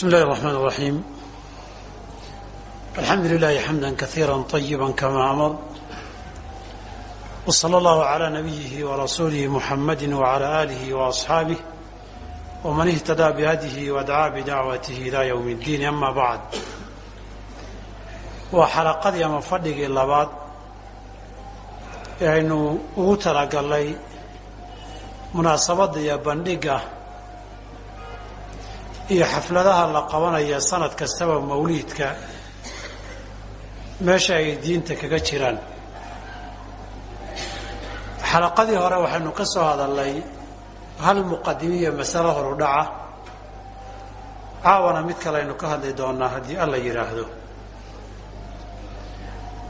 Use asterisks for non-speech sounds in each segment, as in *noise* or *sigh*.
بسم الله الرحمن الرحيم الحمد لله حمدا كثيرا طيبا كما أمر وصلى الله على نبيه ورسوله محمد وعلى آله وأصحابه ومن اهتدى بهديه ودعا بدعوته إلى يوم الدين أما بعد وحلقadii ama fadhigii labaad ee aynu ugu talagalnay munaasabadda iyo bandhigga iyo xafladaha la qabanaya sanad kastaba mawliidka meesha ay diinta kaga jiraan. Xalaqadii hore waxaynu ka soo hadalnay hal muqadimiya masalo horu dhaca. Caawana mid kale aynu ka hadli doonaa haddii alla yidhaahdo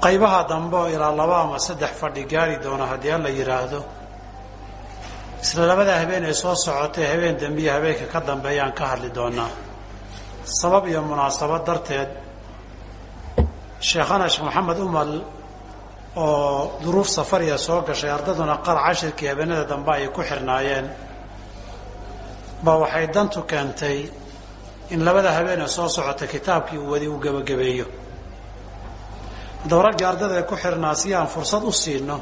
qaybaha dambe oo ilaa laba ama saddex fadhi gaari doona haddii alla yidhaahdo isla labada habeen ee soo socotay habeen dambe iyo habeenka ka dambeeyaan ka hadli doonaa sabab iyo munaasabad darteed sheekh maxamed umal oo duruuf safariya soo gashay ardaduna qar cashirkii habeenada dambe ay ku xirnaayeen ba waxay dantu keentay in labada habeen ee soo socota kitaabkii uu wadi uu gebagabeeyo haddaba raggii ardada ee ku xirnaa si aan fursad u siino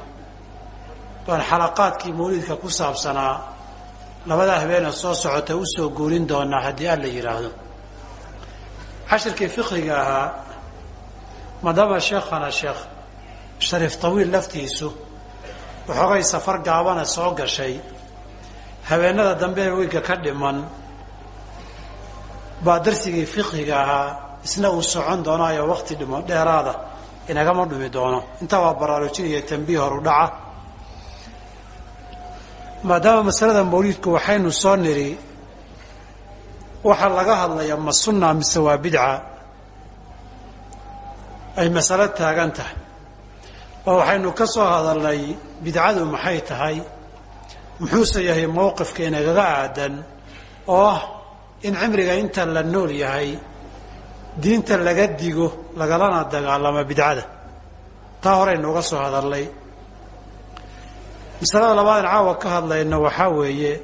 baan xalaqaadkii mawliidka ku saabsanaa labada habeenee soo socota u soo guurin doonaa haddii alla yidhaahdo cashirkii fiqhiga ahaa maadaama sheekhana sheekh shariif tawiil laftiisu waxoogay safar gaabana soo gashay. Habeenada dambe ee weyga ka dhiman baa darsigii fiqhiga ahaa isna uu socon doonaayo wakti dhimo dheeraada inagama dhumi doono. Intaa waa baraarujin iyo tambiih horu dhaca maadaama masalada mawliidku waxaynu soo nidhi waxaa laga hadlayaa ma sunna mise waa bidca? Ay masalo taagan tahay. Oo waxaynu ka soo hadalnay bidcadu maxay tahay? Muxuuse yahay mowqifka inagaga aadan? Oo ah in cimriga inta la nool yahay diinta laga digo lagalana dagaalamo bidcada. Taa horeynu uga soo hadalnay masalada labaad in caawa ka hadlayno waxaa weeye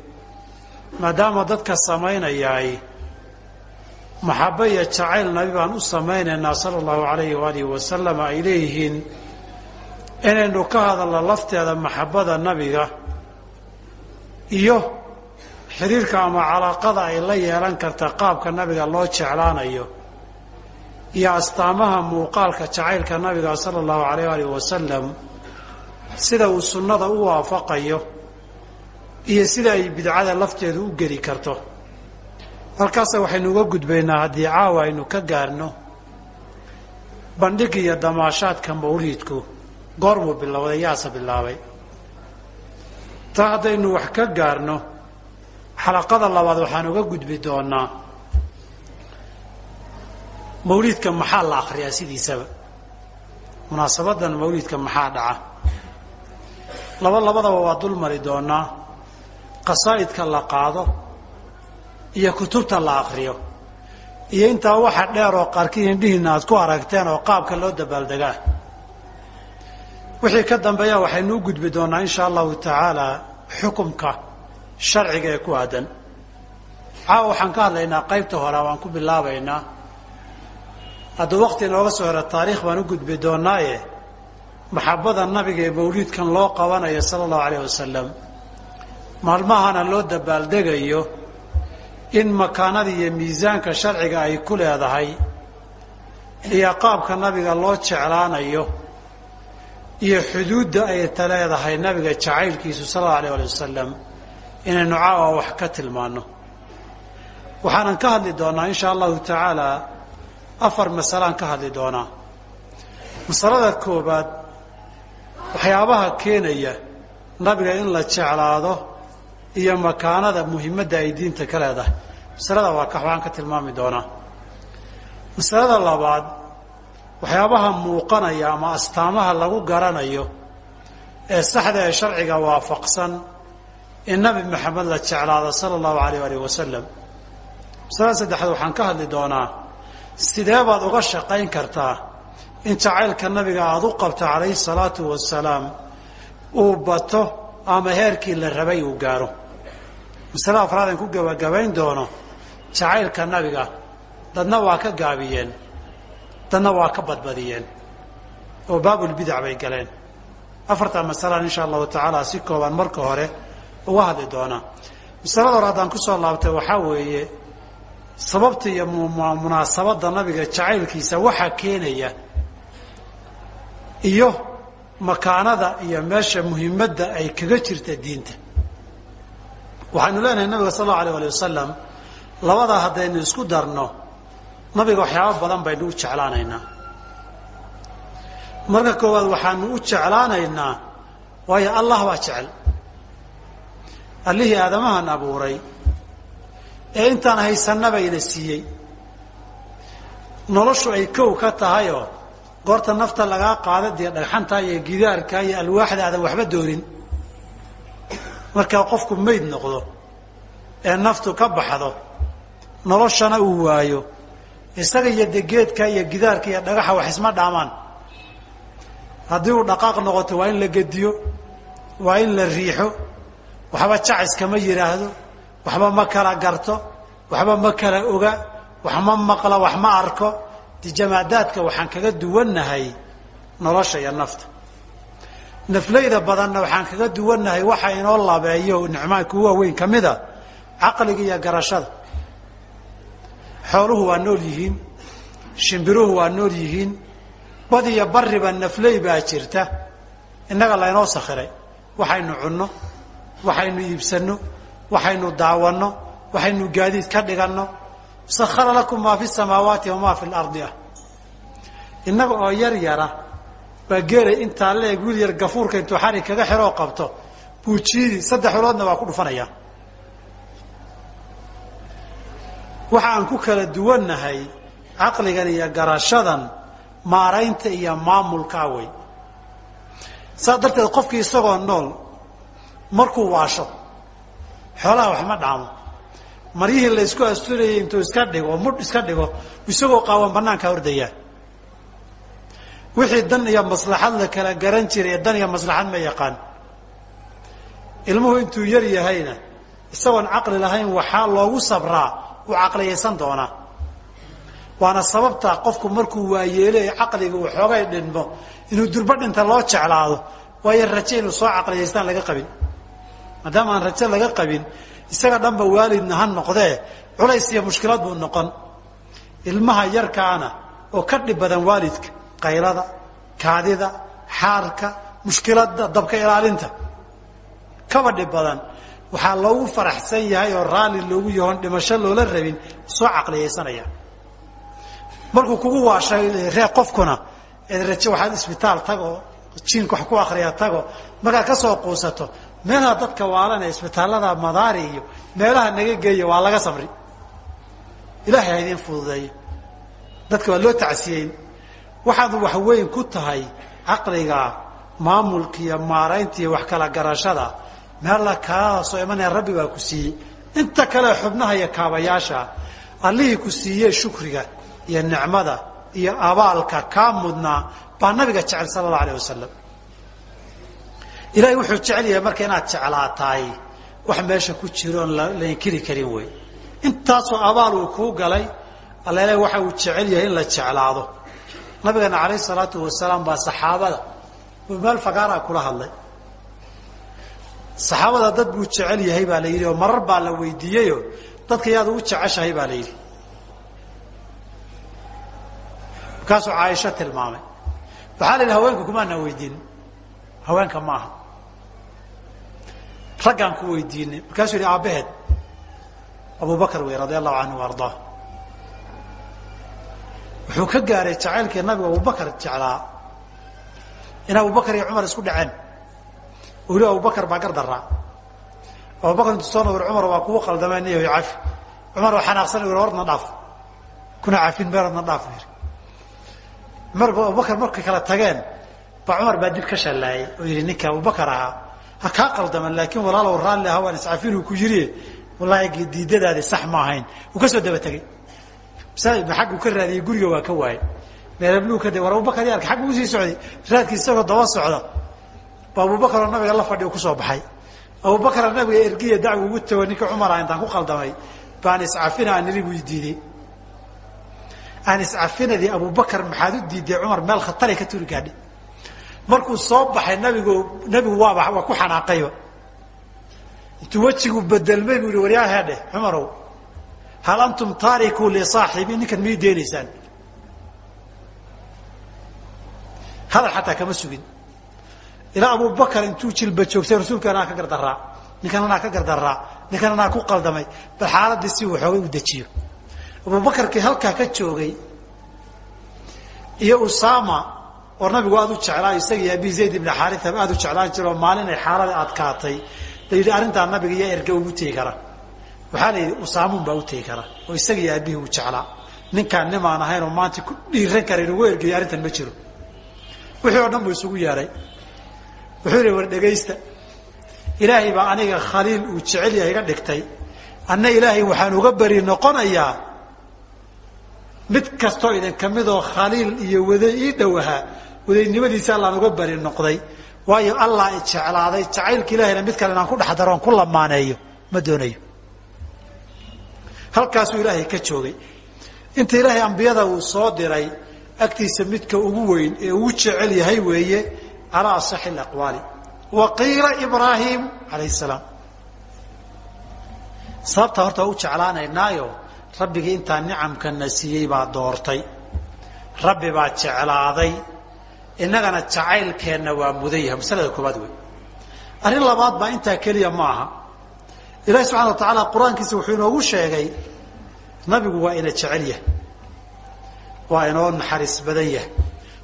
maadaama dadka samaynayaay maxabo iyo jacayl nabi baan u samaynaynaa sala allahu alayhi waalihi wasalam ay leeyihiin inaynu ka hadalno lafteeda maxabada nabiga iyo xiriirka ama calaaqada ay la yeelan karta qaabka nabiga loo jeclaanayo iyo astaamaha muuqaalka jacaylka nabiga sala allahu alayh alih wasalam sida uu sunnada u waafaqayo iyo sida ay bidcada lafteedu u geli karto. Halkaasa waxaynu uga gudbaynaa haddii caawa aynu ka gaarno bandhig iyo damaashaadka mawliidku goormuu bilowday yaase bilaabay. Taa haddaynu wax ka gaarno xalaqada labaad waxaan uga gudbi doonaa mawliidka maxaa la akhriyaa sidiisaba. Munaasabadan mawliidka maxaa dhaca laba labadaba waa dul mari doonaa qasaa'idka la qaado iyo kutubta la akriyo iyo intaa waxa dheer oo qaarkii indhihiina aad ku aragteen oo qaabka loo dabaaldegaa wixii ka dambeeya waxaynu u gudbi doonaa insha allahu tacaala xukumka sharciga ee ku aadan caawa waxaan ka hadlaynaa qaybta hore waan ku bilaabaynaa. Hadduu waqti inooga soo hero taariikh baan u gudbi doonaaye maxabada nabiga ee mawliidkan loo qabanayo sala allahu alayh wasalam maalmahana loo dabaaldegayo in makaanada iyo miisaanka sharciga ay ku leedahay iyo qaabka nabiga loo jeclaanayo iyo xuduudda ay ta leedahay nabiga jacaylkiisu sala allahu alayh ali wasalam inaynu caawa wax ka tilmaanno. Waxaanan ka hadli doonaa insha allahu tacaala afar masalaan ka hadli doonaa. Masalada koobaad waxyaabaha keenaya nabiga in la jeclaado iyo makaanada muhimadda ay diinta ka leedahay. Masalada waa ka ka tilmaami doonaa. Masalada labaad waxyaabaha muuqanaya ama astaamaha lagu garanayo ee saxda ee sharciga waafaqsan in nabi maxamed la jeclaado sala allahu alayh alih wasalam masalada saddexaad waxaan ka hadli doonaa sidee baad uga shaqayn kartaa in jacaylka nabiga aada u qabto calayhi salaatu wasalaam uu bato ama heerkii la rabay uu gaaro. Masale afraad aan ku gebagabayn doono jacaylka nabiga dadna waa ka gaabiyeen dadna waa ka badbadiyeen oo baabulbidac bay galeen. Afartaa masalaan insha allahu tacaala si kooban marka hore uga hadli doonaa masalada hore haddaan ku soo laabtay waxaa weeye sababta iyo munaasabadda nabiga jacaylkiisa waxaa keenaya iyo makaanada iyo meesha muhimadda ay kaga jirta diinta. Waxaynu leenahay nabiga sal allau alay ali wasalam labadaa haddaynu isku darno nabiga waxyaaba badan baynu u jeclaanaynaa marka koowaad waxaanu u jeclaanaynaa waayo allah baa jecel. Allihii aadamahan abuuray ee intaan haysanaba ina siiyey. Noloshu ay kow ka tahayoo goorta nafta lagaa qaada dee dhagxanta iyo gidaarka iyo alwaaxda aadan waxba doonin. Markaa qofku mayd noqdo ee naftu ka baxdo noloshana uu waayo isaga iyo degeedka iyo gidaarka iyo dhagaxa wax isma dhaamaan. Haddii uu dhaqaaq noqoto waa in la gediyo waa in la riixo waxba jacis kama yidhaahdo waxba ma kala garto waxba ma kala oga wax ma maqla wax ma arko de jamaadaadka waxaan kaga duwannahay nolosha iyo nafta. Naflayda badanna waxaan kaga duwannahay waxa inoo labeeyo nicmaanka u waaweyn ka mida caqliga iyo garashada. Xooluhu waa nool yihiin shimbiruhu waa nool yihiin bad iyo bariba nafley baa jirta. Innaga laynoo sakhiray waxaynu cunno waxaynu iibsanno waxaynu daawanno waxaynu gaadiid ka dhiganno sakhara lakum maa fi samaawaati wamaa fi lardi ah innaga oo yar yara baa geelay intaa leeg wiil yar gafuurka intuu xari kaga xiroo qabto buujiidi saddex uloodna waa ku dhufanaya. Waxa aan ku kala duwannahay caqligan iyo garashadan maaraynta iyo maamulkaa wey saas darteed qofkii isagoo nool markuu waasho xoolaha wax ma dhaamo maryihii laysku asturayay intuu iska dhigo mudh iska dhigo isagoo qaawan banaankaa ordayaa wixii dan iyo maslaxad la kala garan jiray dan iyo maslaxad ma yaqaan. Ilmuhu intuu yar yahayna isagoon caqli lahayn waxaa loogu sabraa uu caqliyaysan doonaa. Waana sababta qofku markuu waayeelo ee caqliga uu xoogay dhinmo inuu durbo dhinta loo jeclaado waayo raje inuu soo caqliyaystaan laga qabin. Maadaama aan raje laga qabin isaga dhanba waalidna ha noqdee culays iyo mushkilad buu noqon. Ilmaha yarkaana oo ka dhib badan waalidka qaylada kaadida xaarka mushkiladda dabka ilaalinta. Kaba dhib badan. Waxaa loogu faraxsan yahay oo raalli loogu yahoon dhimasho loola rabin soo caqliyaysanaya markuu kugu waashay ree qofkuna eed raje waxaad isbitaal tago jiinka wax ku akriya tago markaad ka soo quusato meelaha dadka waalanee isbitaallada madaari iyo meelaha naga geeya waa laga samri ilaahay ha idiin fududeeyo dadka waa loo tacsiyeyn. Waxaad wax weyn ku tahay caqliga maamulka iyo maaraynta iyo wax kala garashada. Meella kaasoo imanaya rabbi baa ku siiyey. Inta kale xubnaha iyo kaabayaasha allihii ku siiyey shukriga iyo nicmada iyo abaalka kaa mudnaa baa nabiga jecel sala allau alayh wasalam ilahay wuxuu jecel yahay marka inaad jeclaataay wax meesha ku jiro oon la inkiri karin wey intaasoo abaal uu kuu galay allele waxa uu jecel yahay in la jeclaado. Nabigeena calayh salaatu wasalaam baa saxaabada uu meel fagaaraa kula hadlay. Saxaabada dad buu jecel yahay baa la yidhi oo marar baa la weydiiyeyo dadka yaad ugu jeceshahay baa la yidhi. Markaasuu caaisho tilmaamay. Waxaa la yidhi haweenka kumaana weydiin? Haweenka maaha raggaan ku weydiinay. Markaasuu yidhi aabbaheed abubakar wey radia allahu canhu ardaa. Wuxuu ka gaaray jacaylkii nabigu abubakar jeclaa. In abubakar iyo cumar isku dhaceen. Weli abubakar baa gardaraa abubakar intu soo nawir cumar waa kugu qaldameen niyo cafi cumar oo xanaaqsan wi horna dhaaf. Kuna cafin meeradna dhaaf yiri cumar abubakar markay kala tageen ba cumar baa dib ka shallaayay oo yidhi ninka abubakar ahaa ha kaa qaldaman laakiin walaalow raalli aha waan iscafinuu ku yiri wallaahi diidadaadi sax ma ahayn. Uu ka soo daba tegey aggu ka raadiyey guriga waa ka waayey. Meelbluu ka war abubakar yarka aggu u sii socday raadkii isagoo daba socda ba abubakaroo nabiga la fadhi ku soo baxay. Abubakara nabiga ergiya dacwi ugu tago ninka cumar ah intaan ku qaldamay baan iscafina aan nirigu diiday aan iscafinadii abubakar maxaad u diiday cumar meel khataray ka turi gaadhi markuu soo baxay nabigu nabigu waaba waa ku xanaaqayba intuu wejigu bedelmay buu yihi waryaa heedheh cumarow hal antum taarikuu lisaaxibi ninkan miyay deenaysaan? Hadal xataa kama sugin. Ilaa abubakar intuu jilba joogtay rasuulka anaa ka gardaraa ninkan anaa ka gardaraa ninkan anaa ku qaldamay bal xaaladii si uu xoogay u dejiyo. Abubakarkii halkaa ka joogay iyo usama oo nabigu aad u jeclaa isagii abi zayd ibn xaarita aad u jeclaan jiro oo maalin ay xaalada adkaatay la yidhi arrintaa nabiga iyo erge ugu tegi kara. Waxaa la yidhi usaamuun baa u tegi kara oo isagii aabihii uu jeclaa. Ninkaan nimaan ahayn oo maanta ku dhiiran kara inugu ergeeyo arrintan ma jiro. Wixii oo dhan buu isugu yeedhay wuxuu yihi war dhegaysta. Ilaahay baa aniga khaliil uu jecel yahay iga dhigtay. Anna ilaahay waxaan uga beri noqonayaa mid kastoo idinka midoo khaliil iyo waday ii dhow ahaa wadaynimadiisa allaan uga beri noqday waayo allah jeclaaday jacaylka ilahayna mid kale inaan ku dhex daroon ku lamaaneeyo ma doonayo. Halkaasuu ilaahay ka joogay. Inta ilaahay ambiyada uu soo diray agtiisa midka ugu weyn ee ugu jecel yahay weeye calaa asaxi aqwaali wa qiila ibraahim calayh salaam. Sababta horta waa u jeclaanaynaayo rabbigii intaa nicamkana siiyey baa doortay. Rabbi baa jeclaaday innagana jacaylkeenna waa mudan yahay. Masalada koobaad wey arrin labaad baa intaa keliya ma aha. Ilahi subxana wa tacaala qur'aankiisa wuxuu inoogu sheegay nabigu waa ina jecel yahay. Waa inoo naxariis badan yahay.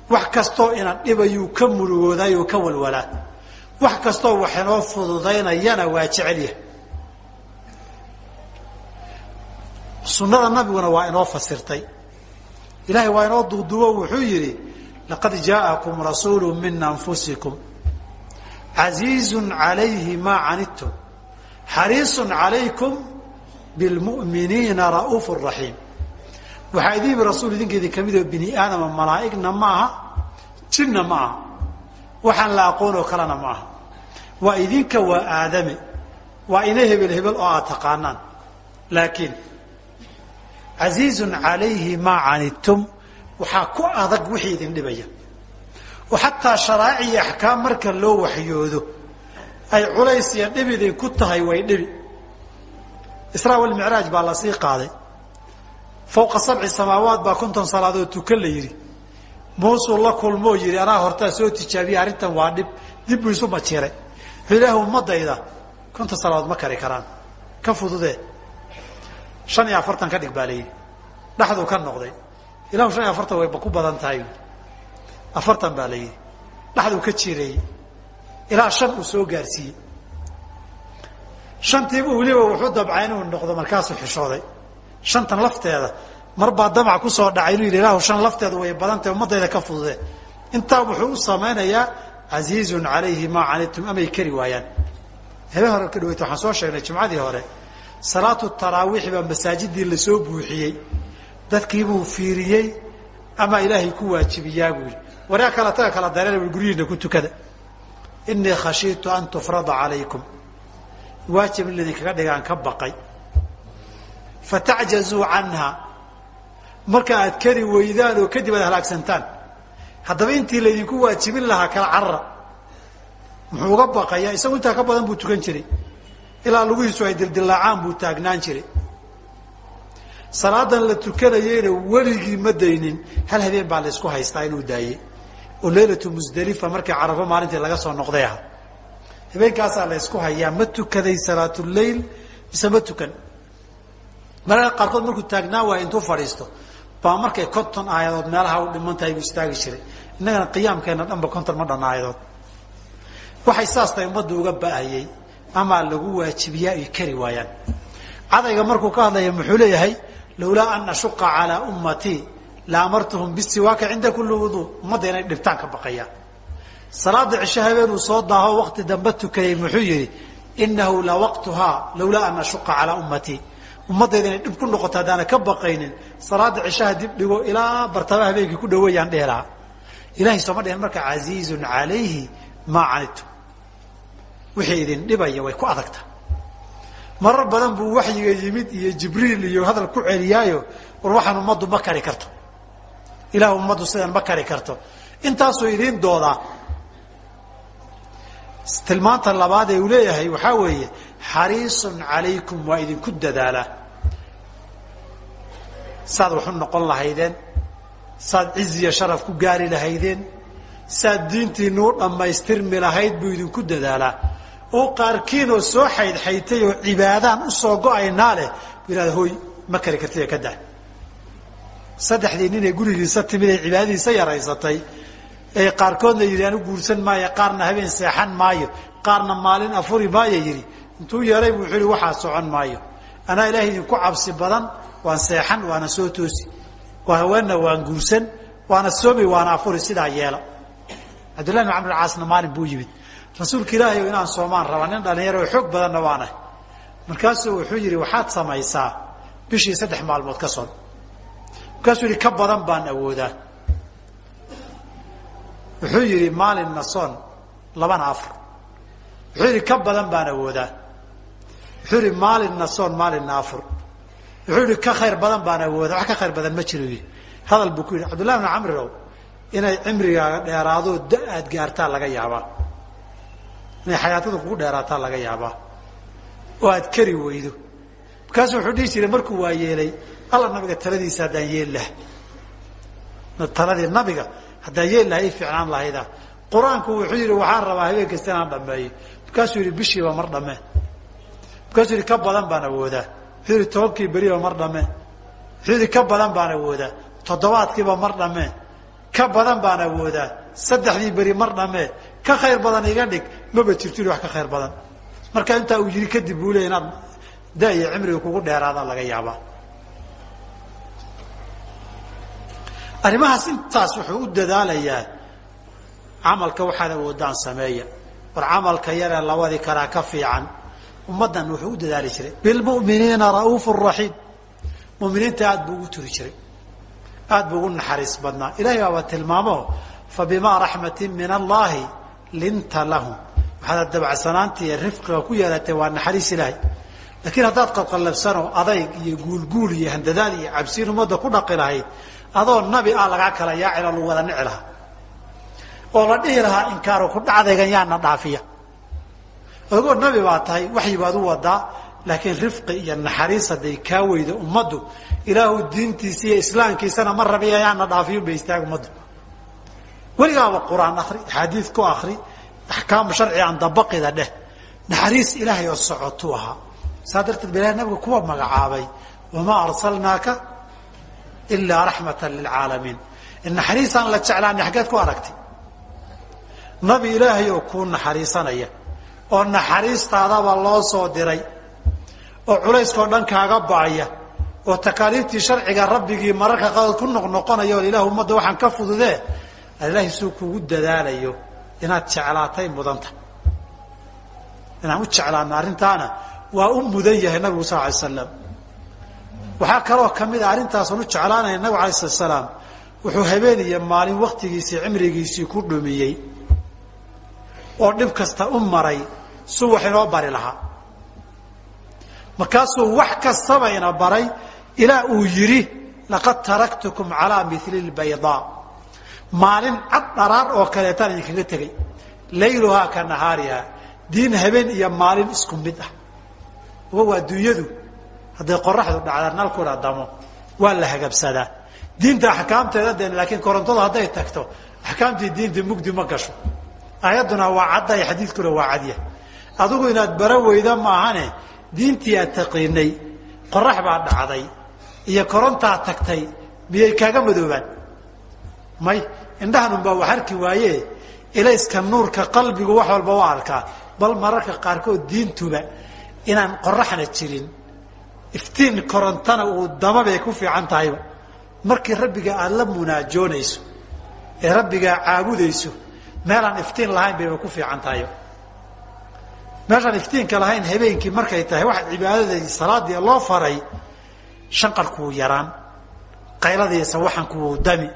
Wax kastoo ina dhibayuu ka murugoodaay oo ka walwalaa. Wax kastoo wax inoo fududaynayana waa jecel yahay. Sunada nabiguna waa inoo fasirtay. Ilahay waa inoo duuduubo wuxuu yidhi laqad jaa'akum rasuulu min anfusikum casiizu calayhi maa canidtum xariisu calaykum bilmu'miniina ra'uuf raxiim waxaa idin yimi rasuul idinka idin ka mid oo bini aadama malaa'igna ma aha jinna ma aha waxaan la aqoon oo kalena ma aha waa idinka waa aadame waa ina hebel hebel oo aad taqaanaan laakiin casiizun calayhi maa canidtum waxaa ku adag wixii idin dhibaya. Oo xataa sharaa'ic iyo axkaam marka loo waxyoodo ay culays iyo dhib idinku tahay way dhibi. Israa walmicraaj baa la sii qaaday. Fawqa sabci samaawaat baa konton salaadood tukan la yidhi. Muusuu la kulmoo yidhi anaa hortaa soo tijaabiya arrintan waa dhib. Dib buu isu majiiray wuxuu ilaah ummadayda konton salaadood ma kari karaan. Ka fududee. Shan iyo afartan ka dhig baa la yidhi. Dhexduu ka noqday ilahu shan iyo afartan wayba ku badan tahay. Afartan baa la yidhi. Dhexduu ka jireeyey ilaa shan uu soo gaarsiiyey. Shantiiba weliba wuxuu dabcay inuu noqdo markaasuu xishooday. Shantan lafteeda mar baa damac ku soo dhacay inuu yidhi ilahu shan lafteeda way badantahy ummadayda ka fududee intaa wuxuu u samaynayaa casiizun calayhi maa canidtum amay kari waayaan. Habeen hore ka dhaweyta waxaan soo sheegnay jumcadii hore. Salaatu taraawiix baa masaajidii la soo buuxiyey dadkiibuu fiiriyey ama ilaahay ku waajibiyaa buu yidhi. Waryaa kala taga kala dareera bui guryihiina ku tukada. Inii khashiitu an tufrada calaykum. Waajib in laydinkaga dhigaan ka baqay. Fatacjazuu canha. Marka aad kari weydaan oo kadib aad halaagsantaan haddaba intii laydinku waajibin lahaa kala carara. Muxuu uga baqayaa? Isagu intaa ka badan buu tukan jiray. Ilaa lugihiisu ay dildilaacaan buu taagnaan jiray salaadan la tukanayeyna weligii ma daynin. Hal habeen baa laysku haystaa inuu daayey oo leylatu musdalifa markii carafo maalintii laga soo noqday aha. Habeenkaasaa la ysku hayaa ma tukaday salaatuleyl mise ma tukan? Mararka qaarkood markuu taagnaa waaya intuu fadhiisto. Baa markay konton aayadood meelaha u dhiman tahay buu istaagi jiray. Innagana qiyaamkeena dhanba konton ma dhan aayadood. Waxay saas ummadda uga ba'ayey. Amaa lagu waajibiyaa ay kari waayaan. Cadayga markuu ka hadlaya muxuu leeyahay lawlaa an ashuqa calaa ummatii la amartuhum bisiwaaka cinda kulli wuduu ummadda inay dhibtaan ka baqayaan salaada cisho habeenuu soo daaho wakti dambe tukayey muxuu yihi inahu la waqtuhaa lawlaa an ashuqa calaa ummatii ummaddayda inay dhib ku noqoto haddaana ka baqaynin salaada cishaha dib dhigo ilaa bartaba habeenkii ku dhaweeyaan dhehi lahaa ilahay sooma dhihin marka casiizun calayhi maa canidtum wixii idin dhibaya way ku adagta marar badan buu waxyiga yimid iyo jibriil iyo hadal ku celiyaayo war waxaan ummaddu ma kari karto. Ilaah ummaddu sidan ma kari karto. Intaasuu idiin doodaa tilmaanta labaad ee uu leeyahay waxaa weeye xariisun calaykum waa idinku dadaalaa saad waxu noqon lahaydeen saad ciziya sharaf ku gaari lahaydeen saad diintiinu u dhammaystirmi lahayd buu idinku dadaalaa oo qaarkiinoo soo xaydxaytay oo cibaadaan u soo go'aynaa leh buu hoy ma kari kartida ka dah saddexdii ninee gurigiisa timid ee cibaadadiisa yaraysatay ee qaarkoodna yidhi anu guursan maayo qaarna habeen seexan maayo qaarna maalin afuri maayo yidhi. Intuu yeeray buu wuxuu waxaa socon maayo. Anaa ilaahay idinku cabsi badan waan seexan waana soo toosi. Waa waan guursan waana soomi waana afuri sidaa yeela. Cabdullahi bin camr caasna maalin buu yimid rasuulka ilaahay inaan soomaan rabaa nin dhalinyaro oo xoog badanna waanahay markaasuu wuxuu yidhi waxaad samaysaa bishii saddex maalmood ka son markaasuu yihi ka badan baan awoodaa. Wuxuu yidhi maalinna soon labana afar. Wuxuu yidhi ka badan baan awoodaa. Wuxuu yidhi maalinna soon maalinna afur wuxuu yihi ka khayr badan baan awoodaa. Wax ka khayr badan ma jiro hadal buu ku yidhi cabdullahi bn camrirow inay cimrigaaga dheeraadoo da aad gaartaa laga yaabaa inay xayaatada kugu dheeraataa laga yaabaa. Oo aad kari weydo. Markaasu wuxuu dhihi jiray markuu waa yeelay alla nabiga taladiisa haddaan yeel laha taladii nabiga haddaan yeel laha i fiicnaan lahayda qur'aanku wuxuu yidhi waxaan rabaa habeen kasta inaan dhameeyo markaasuu yidhi bishiiba mar dhammee. Markaasuu yidhi ka badan baan awoodaa wuxuu yidhi tobankii beriba mar dhammee. Wuxuu yidhi ka badan baan awoodaa toddobaadkiiba mar dhammee. Ka badan baan awoodaa saddexdii beri mar dhammee ka khayr badan iga dhig maba jirto wax ka khayr badan. Marka intaa uu yidhi kadib buu leey inaad da iyo cimriga kugu dheeraada laga yaabaa. Arrimahaas intaas wuxuu u dadaalayaa camalka waxaad awoodaan sameeya. War camalka yaree labadi karaa ka fiican ummaddan wuxuu u dadaali jiray. Bilmu'miniina ra'uufu raxiim muminiinta aad buu ugu turi jiray. Aad buu ugu naxariis badnaa. Ilahay baaba tilmaamo fa bimaa raxmatin min allahi linta lahum. Waxaad dabacsanaanta iyo rifqiga ku yeelatay waa naxariis ilaahay. Laakiin haddaad qalqallabsanoo adayg iyo guulguul iyo handadaad iyo cabsiin ummadda ku dhaqi lahayd adoo nabi ah lagaa kala yaacilo lagu wada nici lahaa. Oo la dhihi lahaa inkaaru ku dhacdaygan yaana dhaafiya. Adagoo nabi baa tahay waxyi baad u wadaa laakiin rifqi iyo naxariis hadday kaa weyda ummaddu ilaahu diintiisa iyo islaamkiisana ma rabiya yaana dhaafiyo ba istaag ummaddu weligaaba qur'aan akri axaadiid ku akri axkaam sharci aan dabaqida dheh naxariis ilaahay oo socotuu ahaa. Saa darteed ba ilahay nabiga kuwa magacaabay wamaa arsalnaaka ilaa raxmata lilcaalamiin naxariisaan la jeclaanay xaggeed ku aragtay. Nabi ilaahay oo kuu naxariisanaya oo naxariistaadaba loo soo diray oo culayskao dhan kaaga ba'aya oo takaaliiftii sharciga rabbigii mararka qadood ku noqnoqonaya oo ilah ummadda waxaan ka fududee ilaahay suu kugu dadaalayo inaad jeclaatay mudanta. Inaan u jeclaano arrintaana waa u mudan yahay nabigu sal alay slam waxaa kaloo ka mid a arrintaasaan u jeclaanaya nabigu alay slat slaam wuxuu habeen iyo maalin waktigiisii cimrigiisii ku dhumiyey. Oo dhib kasta u maray su wax inoo bari lahaa. Markaasuu wax kastaba ina baray ilaa uu yidhi laqad taraktukum calaa mili lbaydaa maalin cad dharaar oo kaleetaan idinkaga tegay. Layluhaa ka nahaarihaa diin habeen iyo maalin isku mid ah. Waa adduunyadu hadday qoraxdu dhacda nalkuna damo waa la hagabsadaa. Diinta axkaamteeda de laakiin korontadu hadday tagto axkaamtii diinta mugdi ma gasho. Aayadduna waa caddahay xadiidkuna waa cadya adigu inaad bara weyda maahane diintii aad taqiinay qorax baa dhacday iyo korontaa tagtay miyay kaaga madoobaan? May indhahanunbaa wax arki waaye ilayska nuurka qalbigu wax walba waa arkaa. Bal mararka qaarkood diintuba inaan qoraxna jirin iftiin korontana uu dama bay ku fiican tahayba markii rabbiga aada la munaajoonayso ee rabbigaa caabudayso meelaan iftiin lahayn bayba ku fiican tahay. Meeshaan iftiinka lahayn habeenkii markay tahay waxa cibaadadii salaadii loo faray shanqarkuuu yaraan qayladiisa waxankuuu dami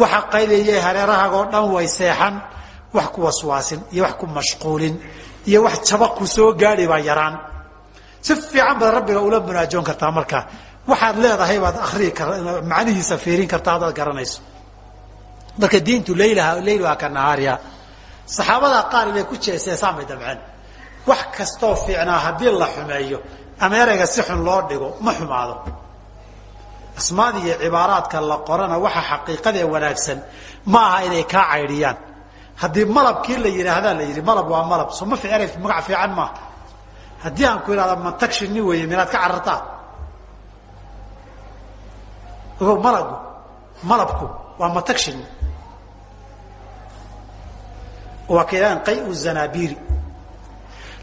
waxa qaylaye hareerahagoo dhan way seexan wax ku waswaasin iyo wax ku mashquulin iyo wax jaba ku soo gaadhi baa yaraan. Si fiican baad rabbiga ula munaajoon kartaa markaa waxaad leedahay baad akrii kar macnihiisa fiirin karta haddaad garanayso. Marka diintu layluha ka nahaariha saxaabada qaar inay ku jeeseesaan bay damceen wax kastoo fiicnaa haddii la xumeeyo ama ereyga si xun loo dhigo ma xumaado asmaada iyo cibaaraadka la qorana waxa xaqiiqadee wanaagsan. Ma aha inay kaa caydhiyaan. Haddii malabkii la yidhaahdaa la yidhi malab waa malab. Soma fi erey magac fiican maaha haddii aan ku idhahda matagshini weeye minaad ka carartaa? Ogow malagu malabku waa matagshini waa ka yidhahdaan qayu zanabiri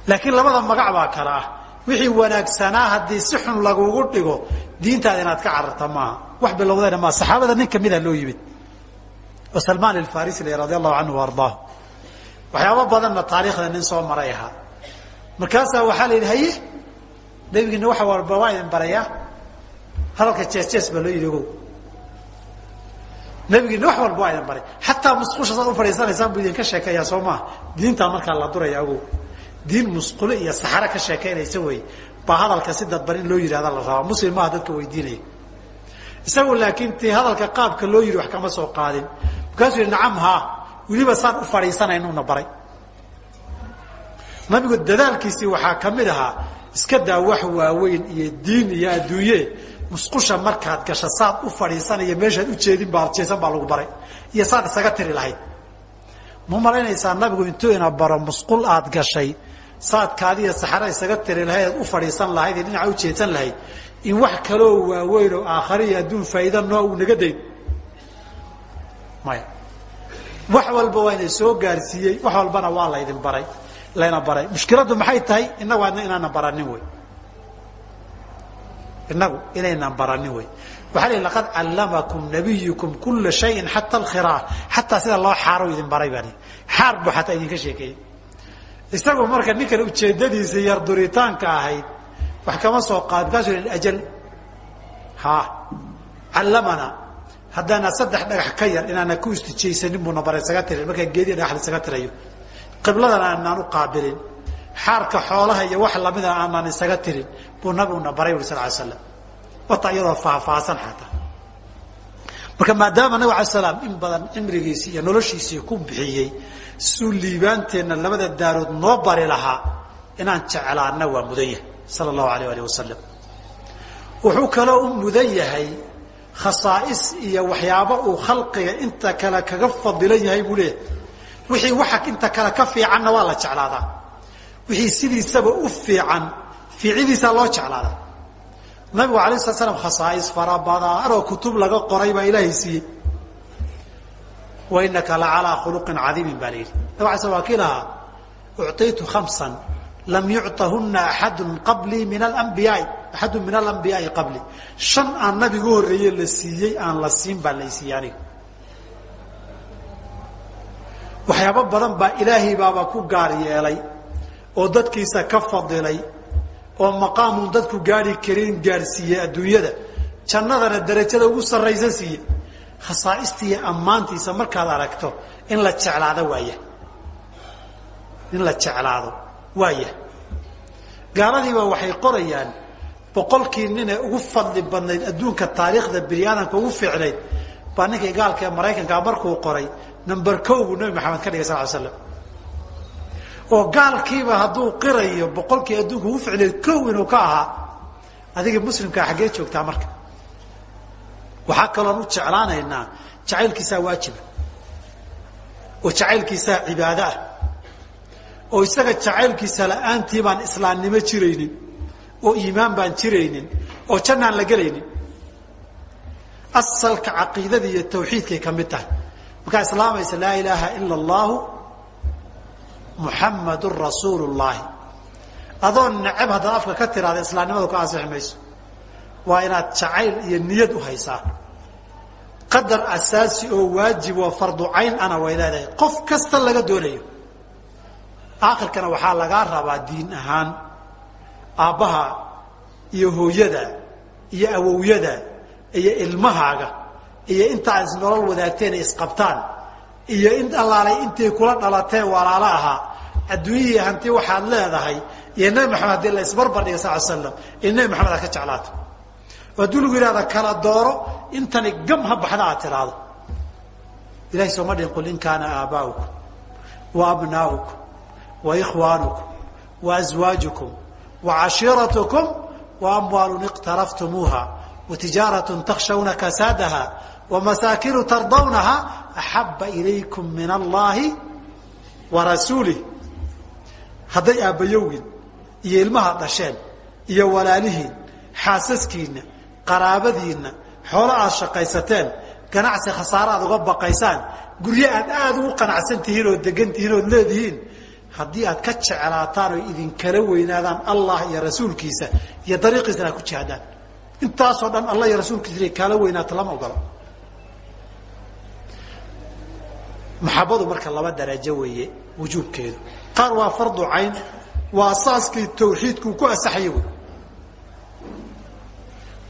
laakiin labada magac baa kale ah. Wixii wanaagsanaa haddii si xun lagugu dhigo diintaada inaad ka cararta maaha. Wax bilowdayna maa saxaabada nin kamida loo yimid. Oo salmaan alfarisi la radi allahu canhu ardaahu waxyaaba badanna taariikhda nin soo maray ahaa. Markaasaa waxaa la yidhi haye nebigiina waxa walba waa idin barayaa hadalka jees jees baa loo yidhi ogow. Nebigiina wax walba waa idin baray. Xataa musqusha saad u fadhiisanaysaan buu idinka sheekeeyaa soo maaha diintaa markaa la duraya ogow. Diin musqulo iyo saxaro ka sheekaynaysa wey baa hadalka si dadban in loo yidhahda la rabaa muslim maaha dadka weydiinaya. Isagu laakiin tii hadalka qaabka loo yidhi wax kama soo qaadin. Markaasuu yidhi nacam haa. Weliba saan u fadhiisanaynuuna baray. Nabigu dadaalkiisii waxaa ka mid ahaa iska daa wax waaweyn iyo diin iyo adduunye musqusha markaad gasha saad u fadhiisanaya meeshaad ujeedin baa jeesan baa lagu baray iyo saad isaga tiri lahayd. Ma malaynaysaa nabigu intuu ina baro musqul aad gashay saadkaadiiyo saxara isaga tiri lahayd aad u fadhiisan lahayd ee dhinaca ujeedsan lahayd in wax kaloo waaweyn oo aakhare iyo adduun faa'iida noo uu naga dayn maya wax walba waa ina soo gaarsiiyey wax walbana waa laydin baray layna baray. Mushkiladdu maxay tahay? Inagu adna inaanan baranin wey. Inagu inaynan baranin wey. Waxaa la laqad callamakum nabiyukum kula shayin xata alkhira xataa sida loo xaaro idin baray baan xaar buu xataa idinka sheekeeyey isagu marka ninkan ujeedadiisa yar duritaanka ahayd wax kama soo qaad markaasu ajal. Ha callamana haddaana saddex dhagax ka yar inaana ku istijaysanin buuna baray isaga tiri markaa geediya dhagax la isaga tirayo. Qibladana aanaan u qaabilin. Xaarka xoolaha iyo wax lamida aanaan isaga tirin buu nabiguna baray uri sal ly slam wata iyadoo faahfaahsan xataa. Marka maadaama nabig alay slam in badan cimrigiisii iyo noloshiisii ku bixiyey suu liibaanteenna labada daarood noo bari lahaa inaan jeclaana waa mudan yahay sala allahu alayh alih wasalam wuxuu kaloo u mudan yahay khasaa'is iyo waxyaabo uu khalqiga inta kale kaga fadilan yahay buu leeyahay. Wixii waxa inta kale ka fiicanna waa la jeclaadaa. Wixii sidiisaba u fiican fiicidiisaa loo jeclaadaa. Nabigu alay slat slam khasaais fara badan oo kutub laga qoray baa ilaahay siiyey wainaka la calaa khuluqin cadiimin baa la yidhi. Sl waa kii lahaa ucطitu hamsan lam yucطahuna axadu qablii min alambiyaai axadu min alambiyaai qablii shan aan nabigu horreeye la siiyey aan la siin baa la siiyey aniga. Waxyaabo badan baa ilaahay baaba ku gaar yeelay oo dadkiisa ka fadilay oo maqaamun dadku gaari karin gaarsiiyey adduunyada. Jannadana darajada ugu sarraysa siiye khasaaista iyo ammaantiisa markaad aragto in la jeclaado waaya in la jeclaado waaya gaaladiiba waxay qorayaan boqolkii ninee ugu fadli badnayd adduunka taariikhda bini aadamka ugu fiicnayd. Baa ninkii gaalka ee maraykankaa markuu qoray number ko buu nabi maxamed ka dhigay sal ly slam oo gaalkiiba hadduu qirayo boqolkii adduunka ugu ficneed kow inuu ka ahaa adiga muslimkaa xaggee joogtaa marka waxaa kaloon u jeclaanaynaa jacaylkiisaa waajiba oo jacaylkiisaa cibaado ah. Oo isaga jacaylkiisa la'aantii baan islaamnimo jiraynin oo iimaan baan jiraynin oo jannaan la gelaynin. Asalka caqiidada iyo tawxiidkay ka mid tahay. Markaa islaamaysa laa ilaaha ila allahu muxamadun rasuulu llaahi adoo necab haddaad afka ka tiraada islaamnimadu ka ansixi mayso waa inaad jacayl iyo niyad u haysaa. Qadar asaasi oo waajib oo fardu cayn ana way leedahay. Qof kasta laga doonayo. Aakhirkana waxaa lagaa rabaa diin ahaan. Aabbaha iyo hooyada iyo awowyada iyo ilmahaaga iyo intaa is nolol wadaagteen isqabtaan iyo in allaalay intay kula dhalateen walaalo ahaa. Adduunyihii hanti waxaad leedahay iyo nebi maxamed haddii la isbarbar dhiga sal slam iyo nebi maxamed aad ka jeclaato hadduu lagu yihahda kala dooro intani gam ha baxda aad tidhaahdo ilahay sooma dhihin qul in kaana aabaa'ukum wa wa ikhwaanukum wa aswaajukum wa cashiiratukum wa amwaalun iqtaraftumuuha wa tijaaratun takshawna kasaadaha wa masaakinu tardawnaha axabba ilaykum min allahi wa rasuulih hadday aabbayowgin iyo ilmaha dhasheen iyo walaalihiin xaasaskiinna qaraabadiinna xoolo aad shaqaysateen ganacsi khasaare aad uga baqaysaan guryo aad aada ugu qanacsan tihiin oo degan tihiin ood leedihiin haddii aad ka jeclaataan oo idinkala weynaadaan allah iyo rasuulkiisa iyo dariiqiisana aad ku jihaadaan intaasoo dhan allah iyo rasuulkiisa inay kaala weynaato lama ogolo. Maxabadu marka laba darajo weeye wujuubkeedu. Qaar waa fardu cayn waa asaaskii tawxiidkuu ku asaxaya wey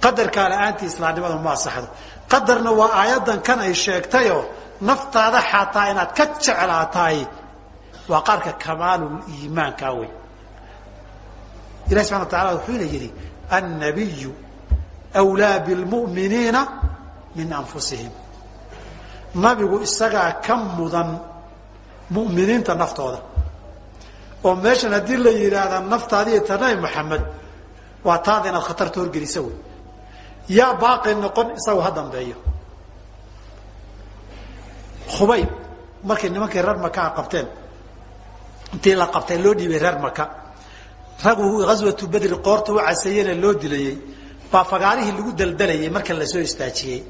qadarkaa la'aantii islaamnimada ma asaxdo qadarna waa aayaddan kan ay sheegtayoo naftaada xataa inaad ka jeclaataay waa qaarka kamaalul wey ilahi subxana wa tacala wuxuuna yidhi annabiyu wlaa bilmu'miniina min anfusihim. Nabigu isagaa ka mudan mu'miniinta naftooda. Oo meeshan haddii la yidhaahda naftaadiiyo ta nabi maxamed waa taada inaad khatarta horgelisa wey yaa baaqi noqon isagu ha dambeeyo. Khubayb markay nimankii reer maka a qabteen intii la qabtay loo dhiibay reer maka ragu ghaswatu bedri qoorta u caseeyena loo dilayey baa fagaarihii lagu daldalayay marka la soo istaajiyey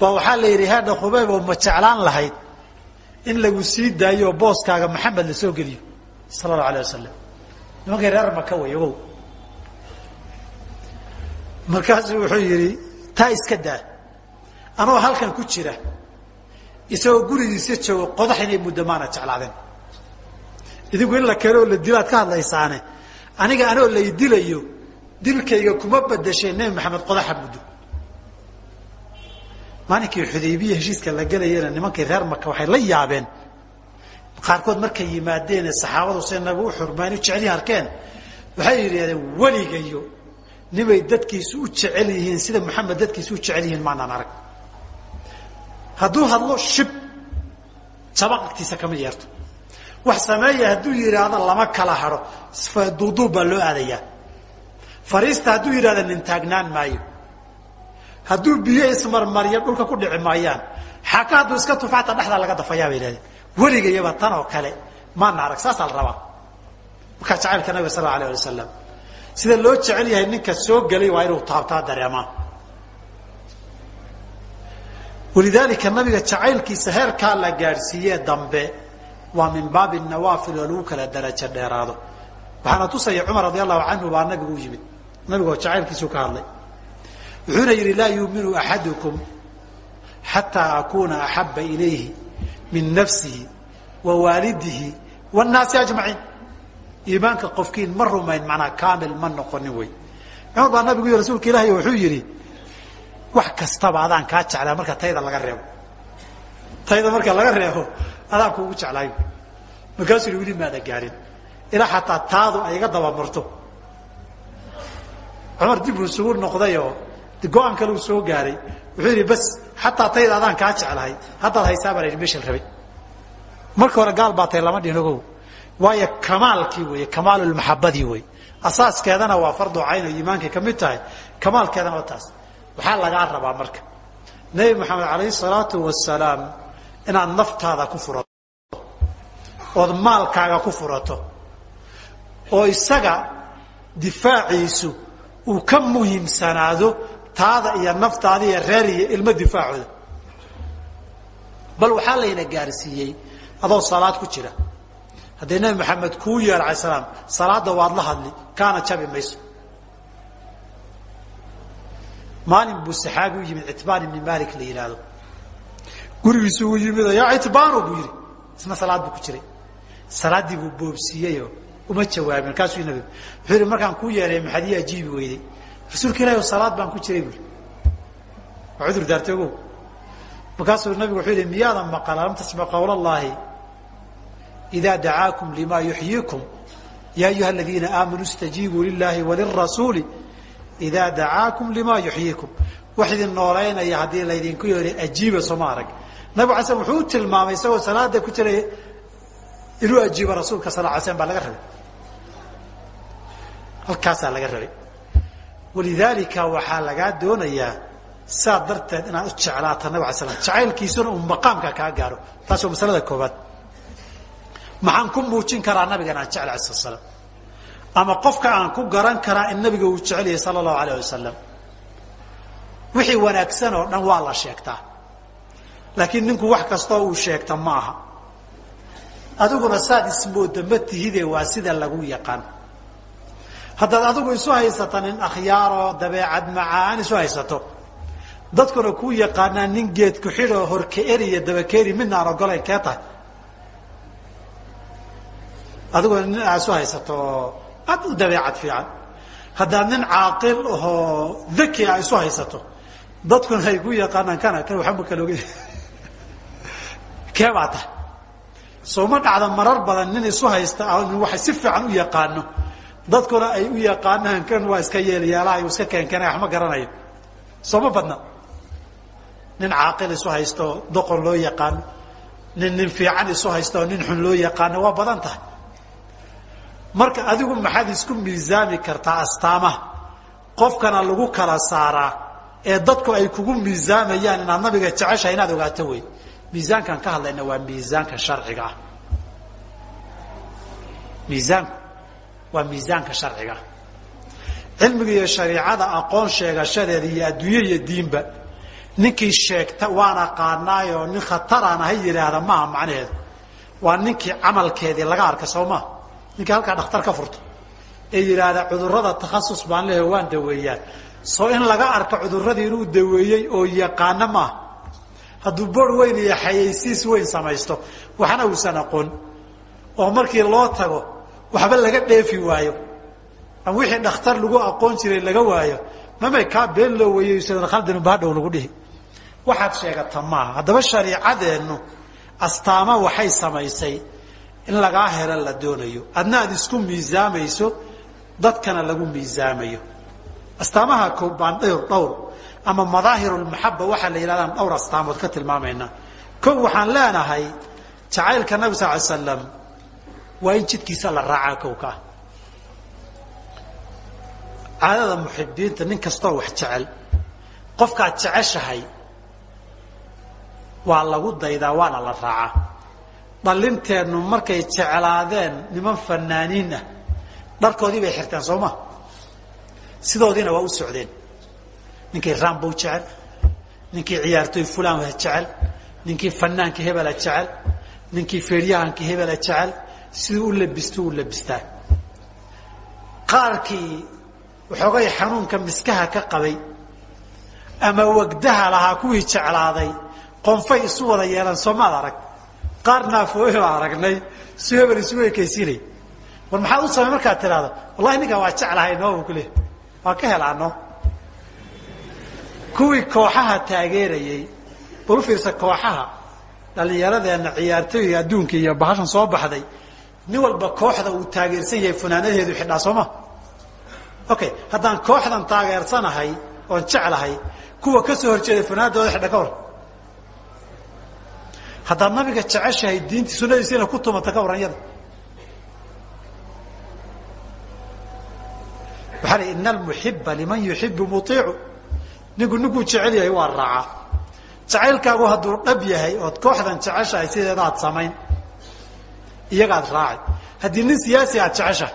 ba waxaa la yidhi haadha khubayb oo ma jeclaan lahayd in lagu sii daayo oo booskaaga maxamed la soo geliyo. Sala allau alah wasalam nimankii reer maka way ogow markaasuu wuxuu yidhi taa iska daa anoo halkan ku jira isagoo gurigiisa joogo qodax inay muddo maana jeclaadeen. Idinku in la keeno oo la dilo ad ka hadlaysaane aniga anoo lay dilayo dilkayga kuma badasheen nebi maxamed qodaxa muddo. Maalinkii xudaybiya heshiiska la gelayana nimankii reer maka waxay la yaabeen. Qaarkood markay yimaadeen saxaabadu say nabigu u xurmaan u jecelihi arkeen waxay yidhahdeen weligayo nimay dadkiisu u jecel yihiin sida maxamed dadkiisu u jecel yihiin maanaan arag. Hadduu hadlo shib jabaq agtiisa kama yeerto. Wax sameeya hadduu yidhaahdo lama kala hado duuduub baa loo aadayaa. Fariista hadduu yidhahdo nin taagnaan maayo. Hadduu biyo ismarmaryo dhulka ku dhici maayaan xaka hadduu iska tufaata dhexdaa laga dafayaa bay idhahdeen weligayaba tan oo kale maana arag saasaa la rabaa. Markaa jacaylka nabiga sal la alah alay wasalam sida loo jecel yahay ninka soo gelay waa inuu taabtaa dareemaa walidaalika nabiga jacaylkiisa heerkaa la gaadhsiiye dambe waa min baabi nawaafil oo lagu kala darajo dheeraado. Waxaana tusaya cumar radi allahu canhu baa nabigu u yimid. Nabigoo jacaylkiisu ka hadlay. Wuxuuna yidhi laa yuuminu axadukum xataa akuna axaba ilayhi min nafsihi wa waalidihi wاnnaasi ajmaciin iimaanka qofkiin ma rumayn manaa kaamil ma noqonin wey cumar baa nabigu y rasuulka ilahi wuxuu yidhi wax kastaba adaan kaa jeclaa marka tayda laga reebo. Tayda marka laga reebo adaan kuugu jeclaayo markaasuu yidhi weli maada gaarin. Ilaa xataa taadu ay iga dabamarto. Cumar dib uu isugu noqdayoo go'aan kale uu soo gaaray wuxuu yidhi bas xataa tayda adaan kaa jeclahay. Haddaad haysaa baa la yidhi meesha rabay. Marka hore gaal baa tay lama dhihin ogow waayo kamaalkii weeye kamaalulmaxabadii wey asaaskeedana waa fardu cayn oo iimaankay ka mid tahay kamaalkeedana waa taas. Waxaa lagaa rabaa marka nebi maxamed alayhi salaatu wasalaam inaad naftaada ku furato ood maalkaaga ku furato oo isaga difaaciisu uu ka muhiimsanaado taada iyo naftaada iyo reer iyo ilmo difaacooda. Bal waxaa layna gaarsiiyey adoo salaad ku jira haddii nebi maxamed kuu yeer alay salaam salaadda waad la hadli kaana jabi mayso. Maalin buu saxaabi u yimid citbaan ibni malik la yidhaahdo gurigiisu uu yimid yaa citbaano buu yidhi. Isna salaad buu ku jiray. Salaaddii buu boobsiiyeyoo uma jawaabin. Markaasuu nabigu wuxuu yidhi markaan kuu yeeray maxaad ii ajiibi weyday. Rasuulka ilahi salaad baan ku jiray buu yidhi. Waa cudur daartay ogow. Markaasuu nabigu wuxuu yidhi miyaadan maqal alam tasma qawla ida dacaakum lima yuxyiikum ya ayuha aladiina aamanuu istajiibuu lilahi walirasuuli idaa dacaakum limaa yuxyiikum wax idin noolaynaya haddii laydinku yeehi ajiiba sooma arag nabig ala slam wuxuu u tilmaamay isagoo salaada ku jiraya inuu ajiibo rasuulka sal ly slam baa laga rabay halkaasaa laga rabay walidaalika waxaa lagaa doonayaa saa darteed inaad u jeclaata nabig ala slam jacaylkiisuna uu maqaamka kaa gaaro taas waa masalada koobaad maxaan ku muujin karaa nabigan aan jecla ala sla slam ama qofka aan ku garan karaa in nabiga uu jecel yahay sala allahu alayh wasalam wixii wanaagsan oo dhan waa la sheegtaa. Laakiin ninku wax kastoo uu sheegta ma aha. Adiguna saad ismooda ma tihide waa sida lagu yaqaan. Haddaad adigu isu haysata nin akhyaaroo dabeecad macaan isu haysato dadkuna kuu yaqaanaa nin geed ku-xidhoo horka-eri iyo dabakeeri midna aan ogolayn kee tahay adiguna nin aa isu haysato aad u dabeecad fiican. Haddaad nin caaqil ahoo daki a isu haysato dadkuna ay ku yaqaanaan kana kan waxba kala oge *laughs* kee baa tahay sooma dhacda marar badan nin isu haysta wax si fiican u yaqaano. Dadkuna ay u yaqaanaan kan waa iska yeelyeelaha iska keenkeenay waxma garanayo. Sooma badna? Nin caaqil isu haysto doqon loo yaqaano nin nin fiican isu haysto nin xun loo yaqaano waa badan tahay marka adigu maxaad isku miisaami kartaa astaamaha qofkana lagu kala saaraa ee dadku ay kugu miisaamayaan inaad nabiga jeceshahay inaad ogaato wey miisaankaan ka hadlayna waa miisaanka sharciga. Miisaanku waa miisaanka sharciga. Cilmiga iyo shariicada aqoon sheegashadeeda iyo adduunye iyo diinba ninkii sheegta waan aqaanaayoo nin khataraan ahay yidhaahda maaha macnaheedu? Waa ninkii camalkeedii laga arka soo maa ninkii halkaa dhakhtar ka furto. Ee yidhaahda cudurrada takhasus baan leeyahay waan daweeyaan. Soo in laga arko cudurradii inuu daweeyey oo yaqaano maaha hadduu boor weyn iyo xayaysiis weyn samaysto waxna uusan aqoon. Oo markii loo tago waxba laga dheefi waayo. Ama wixii dhakhtar lagu aqoon jiray laga waayo mamay kaa been loo weeyey usan khaldinu baadhow lagu dhihi. Waxaad sheegata maaha haddaba shariicadeennu astaama waxay samaysay in lagaa helo la doonayo. Adna aad isku miisaamayso dadkana lagu miisaamayo. Astaamaha koobaan dhowr dhowr. Ama madaahir lmaxaba waxaa la yidhahdaan dhowr astaamood ka tilmaamaynaa ko waxaan leenahay jacaylka nabi sal ly slam waa in jidkiisa la raacaa kowka. Ah caadada muxibiinta nin kastoo wax jecel. Qofkaad jeceshahay waa lagu daydaa waana la raacaa dhallinteennu markay jeclaadeen niman fanaaniin ah dharkoodii bay xirteen soo ma? Sidoodiina waa u socdeen. Ninkii rambow jecel ninkii ciyaartoy fulan jecel ninkii fanaanka hebela jecel ninkii feeryahanka hebela jecel siduu u labisto u labistaa. Qaarkii waxoogay xanuunka miskaha ka qabay ama wagdaha lahaa kuwii jeclaaday qonfay isu wada yeelan soomaad arag qaar naafooy baa aragnay si isugu ekaysiinay. War maxaad u samay markaad tidhahdo wallahi ninkan waa jeclahay noobu ku leehay waa ka helaano kuwii kooxaha taageerayey bal u fiirsa kooxaha dhallinyaradeenna ciyaartooyga adduunka iyo bahashan soo baxday nin walba kooxda uu taageersan yahay funaanadeedu xidhaa soo ma? Okay haddaan kooxdan taageersanahay oon jeclahay kuwa ka soo horjeeday funaanadooda xidha ka hor haddaad nabiga jeceshahay diintii sunadiisa inay ku tumanta ka warran yada. Waxaa la ina almuxiba liman yuxibu muiicu ninku ninkuu jecel yahay waa raacaa jacaylkaagu hadduu dhab yahay ood kooxdan jeceshahay sideeda aad samayn iyagaad raacay. Haddii nin siyaasi aad jeceshahay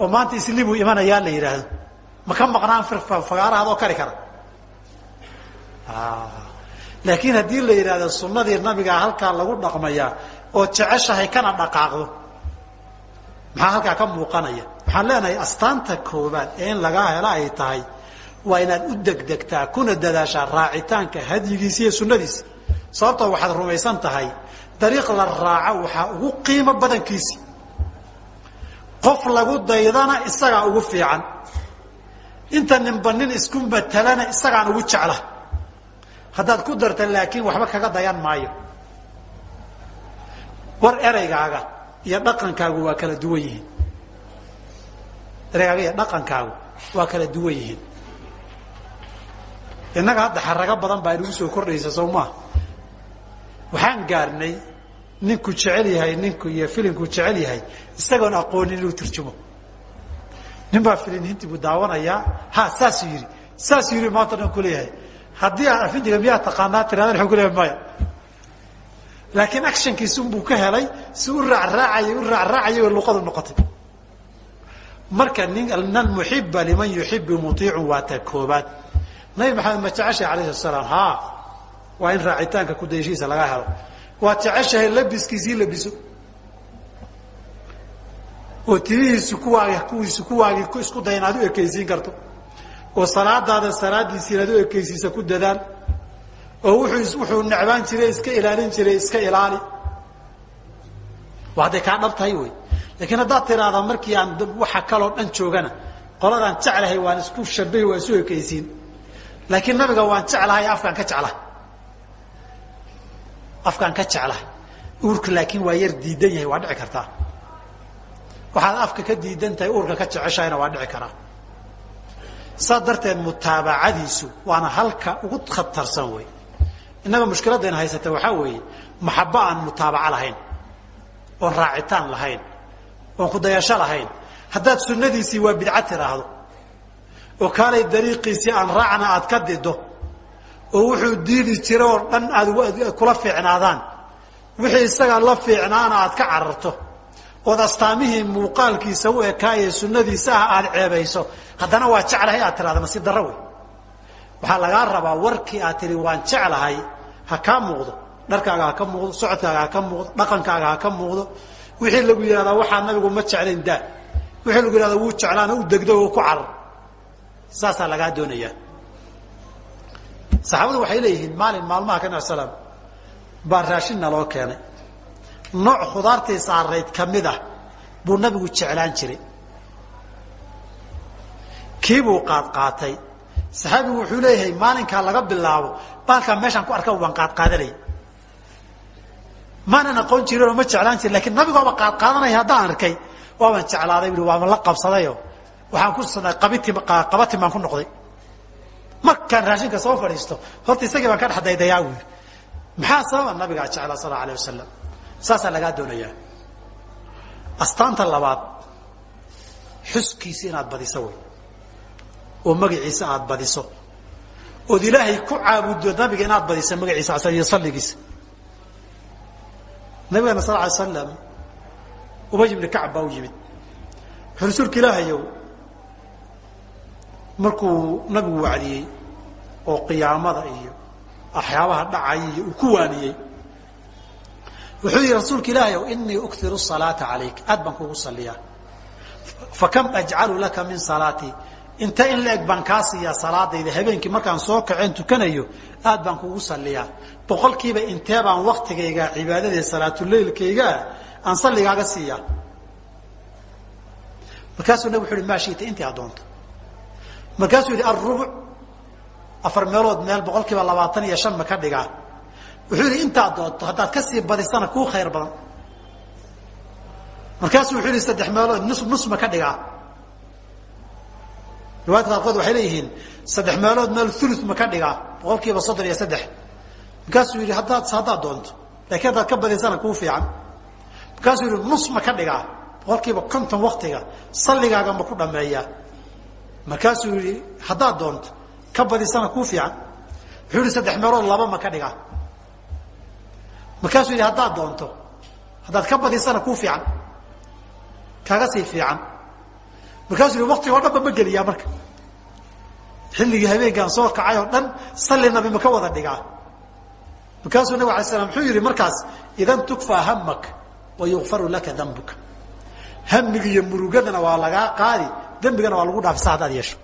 oo maanta isliimuu imanayaa la yidhaahdo ma ka maqnaan fagaarahaadoo kari kara laakiin haddii la yidhahdo sunnadii nabigaa halkaa lagu dhaqmayaa oo jeceshahay kana dhaqaaqdo maxaa halkaa ka muuqanaya? Waxaan leenahay astaanta koobaad ee in lagaa helo ay tahay waa inaad u degdegtaa kuna dadaashaa raacitaanka hadyigiisa iyo sunnadiisa. Sababtoo waxaad rumaysan tahay dariiq la raaco waxaa ugu qiimo badankiisi. Qof lagu daydana isagaa ugu fiican. Inta ninba nin isku matalana isagaan ugu jecla haddaad ku darta laakiin waxba kaga dayan maayo. War ereygaaga iyo dhaqankaagu waa kala duwan yihiin. Ereygaaga iyo dhaqankaagu waa kala duwan yihiin. Innaga hadda xarago badan baa inagu soo kordhaysa sow maa waxaan gaarnay ninku jecel yahay ninku iyo filimku jecel yahay isagoon aqoonin inuu turjumo nin baa filin hinti buu daawanayaa ha saasuu yidhi saasuu yidhi maanta dhan kuleeyahay haddii aad afindiga miyaa taqaanaa? Tiradan wuxuu kuleeyahay maya. Laakiin actionkiisi unbuu ka helay si u raacraacayay u raacraacayay way luqadu noqotay. Marka nin nan muxiba liman yuxibu muiicun waa ta koobaad. Nabi maxamed ma jeceshahay alayhi salaam? Ha! Waa in raacitaanka kudayashihiisa laga helo. Waad jeceshahay labiskiisii labiso. Oo tirihiisu kuwaagi kuwiisu kuwaagi isku day inaad u ekaysiin karto oo salaadaada salaadiisi inaad u ekaysiisa ku dadaal oo wuxuu wuxuu necbaan jiray iska ilaalin jiray iska ilaali. Waa hadday kaa dhab tahay wey. Laakiin haddaad tiraahdaa markii aan waxa kaloo dhan joogana qoladaan jeclahay waan isku shabahi waan isu ekaysiin. Laakiin nabiga waan jeclahay afkaan ka jeclahay. Afkaan ka jeclahay. Uurka laakiin waa yar diidan yahay waa dhici kartaa. Waxaad afka ka diidan tahay uurka ka jeceshahayna waa dhici karaa saas darteed mutaabacadiisu waana halka ugu khatarsan wey innaga mushkiladayna haysata waxaa weeye maxabo aan mutaabaco lahayn oon raacitaan lahayn oon kudayasho lahayn. Haddaad sunnadiisii waa bidca tiraahdo oo kaalay dariiqiisii aan raacna aad ka dido oo wuxuu diidi jira oo dhan aad kula fiicnaadaan wixii isaga la fiicnaana aad ka cararto ood astaamihii muuqaalkiisa u ekaayee sunnadiisa ah aad ceebayso. Haddana waa jeclahay aad tirahda nasiib darro wey waxaa lagaa rabaa warkii aad tihi waan jeclahay ha kaa muuqdo. Dharkaaga ha ka muuqdo socodkaaga ha ka muuqdo dhaqankaaga ha ka muuqdo. Wixii lagu yidhahdaa waxaa nabigu ma jeclayn daa. Wixii lagu yidhahdaa wuu jeclaana u degdo oo ku carar. Saasaa lagaa doonayaa saxaabadu waxay leeyihiin maalin maalmaha ka nabi slam baa raashin naloo keenay nooc khudaartii saarayd ka mid ah buu nabigu jeclaan jiray. Kiibuu qaadqaatay saxaabigu wuxuu leeyahay maalinkaa laga bilaabo baalkaa meeshaan ku arka waan qaadqaadanay maanan aqoon jirinoo ma jeclaan jirin lakiin nabigoaba qaadqaadanaya haddaan arkay. Waaban jeclaaday bui waaba la qabsadayo. Waxaan ku qabatin baan ku noqday. Markaan raashinka soo fadhiisto horta isagii baan ka dhex daydayaa buu yidhi. Maxaa sababa nabigaa jeclaa sal alay wasalam saasaa lagaa doonayaa. Astaanta labaad xuskiisi inaad badiso wey oo magaciisa aad badiso. Ood ilaahay ku caabuddo nabiga inaad badiso magaciisa iyo salligiisa. Nabigeena sal alay slam ubay ibni kacab baa u yimid. Wuxuu rasuulka ilaahayow markuu nabigu wacdiyey oo qiyaamada iyo waxyaabaha dhacaya iyo uu ku waaniyey wuxuu yihi rasuulka ilaahay inii uktiru salaata calayk. Aad baan kugu saliyaa fakam ajcalu laka min salaatii inta in la eg baan kaa siiyaa salaadayda habeenkii markaan soo kaceen tukanayo aad baan kugu saliyaa boqolkiiba intee baan waktigayga cibaadadee salaatuleylkaygaa aan salligaaga siiyaa. Markaasuu nabig uhi maa shita intii addoonto markaasuu yidhi alrubuc afar meelood meel boqol kiiba labaatan iyo shan ma ka dhigaa wuxuu yidhi intaad doonto haddaad ka sii badisana kuu khayr badan. Markaasuu wuxuu yidhi saddex meelood nus nus ma ka dhigaa. Riwaayadka qaarkood waxay leeyihiin saddex meelood meel ulu ma ka dhigaa boqol soddon iyo saddex. Markaasuu yidhi haddaad haddaad doonto laakiin haddaad ka badisana kuu fiican. Markaasuu yidhi nus ma ka dhigaa boqol konton waktiga salligaaga ma ku dhameeyaa markaasuu yihi haddaad doonto ka badisana kuu fiican. Wuxuu yihi saddex meelood laba ma ka dhigaa markaasuu yidhi haddaad doonto haddaad ka badisana kuu fiican kaaga sii fiican. Markaasuu yihi waktiga o dhan ba ma geliyaa marka. Xilligii habeenkaan soo kacay oo dhan salli nabi ma ka wada dhigaa. Markaasuu nabig alay slam muxuu yihi markaas idan tukfaa hamak wa yukfaru laka dambuka hamiga iyo murugadana waa lagaa qaadi dembigana waa lagu dhaafisa haddaad yeesho.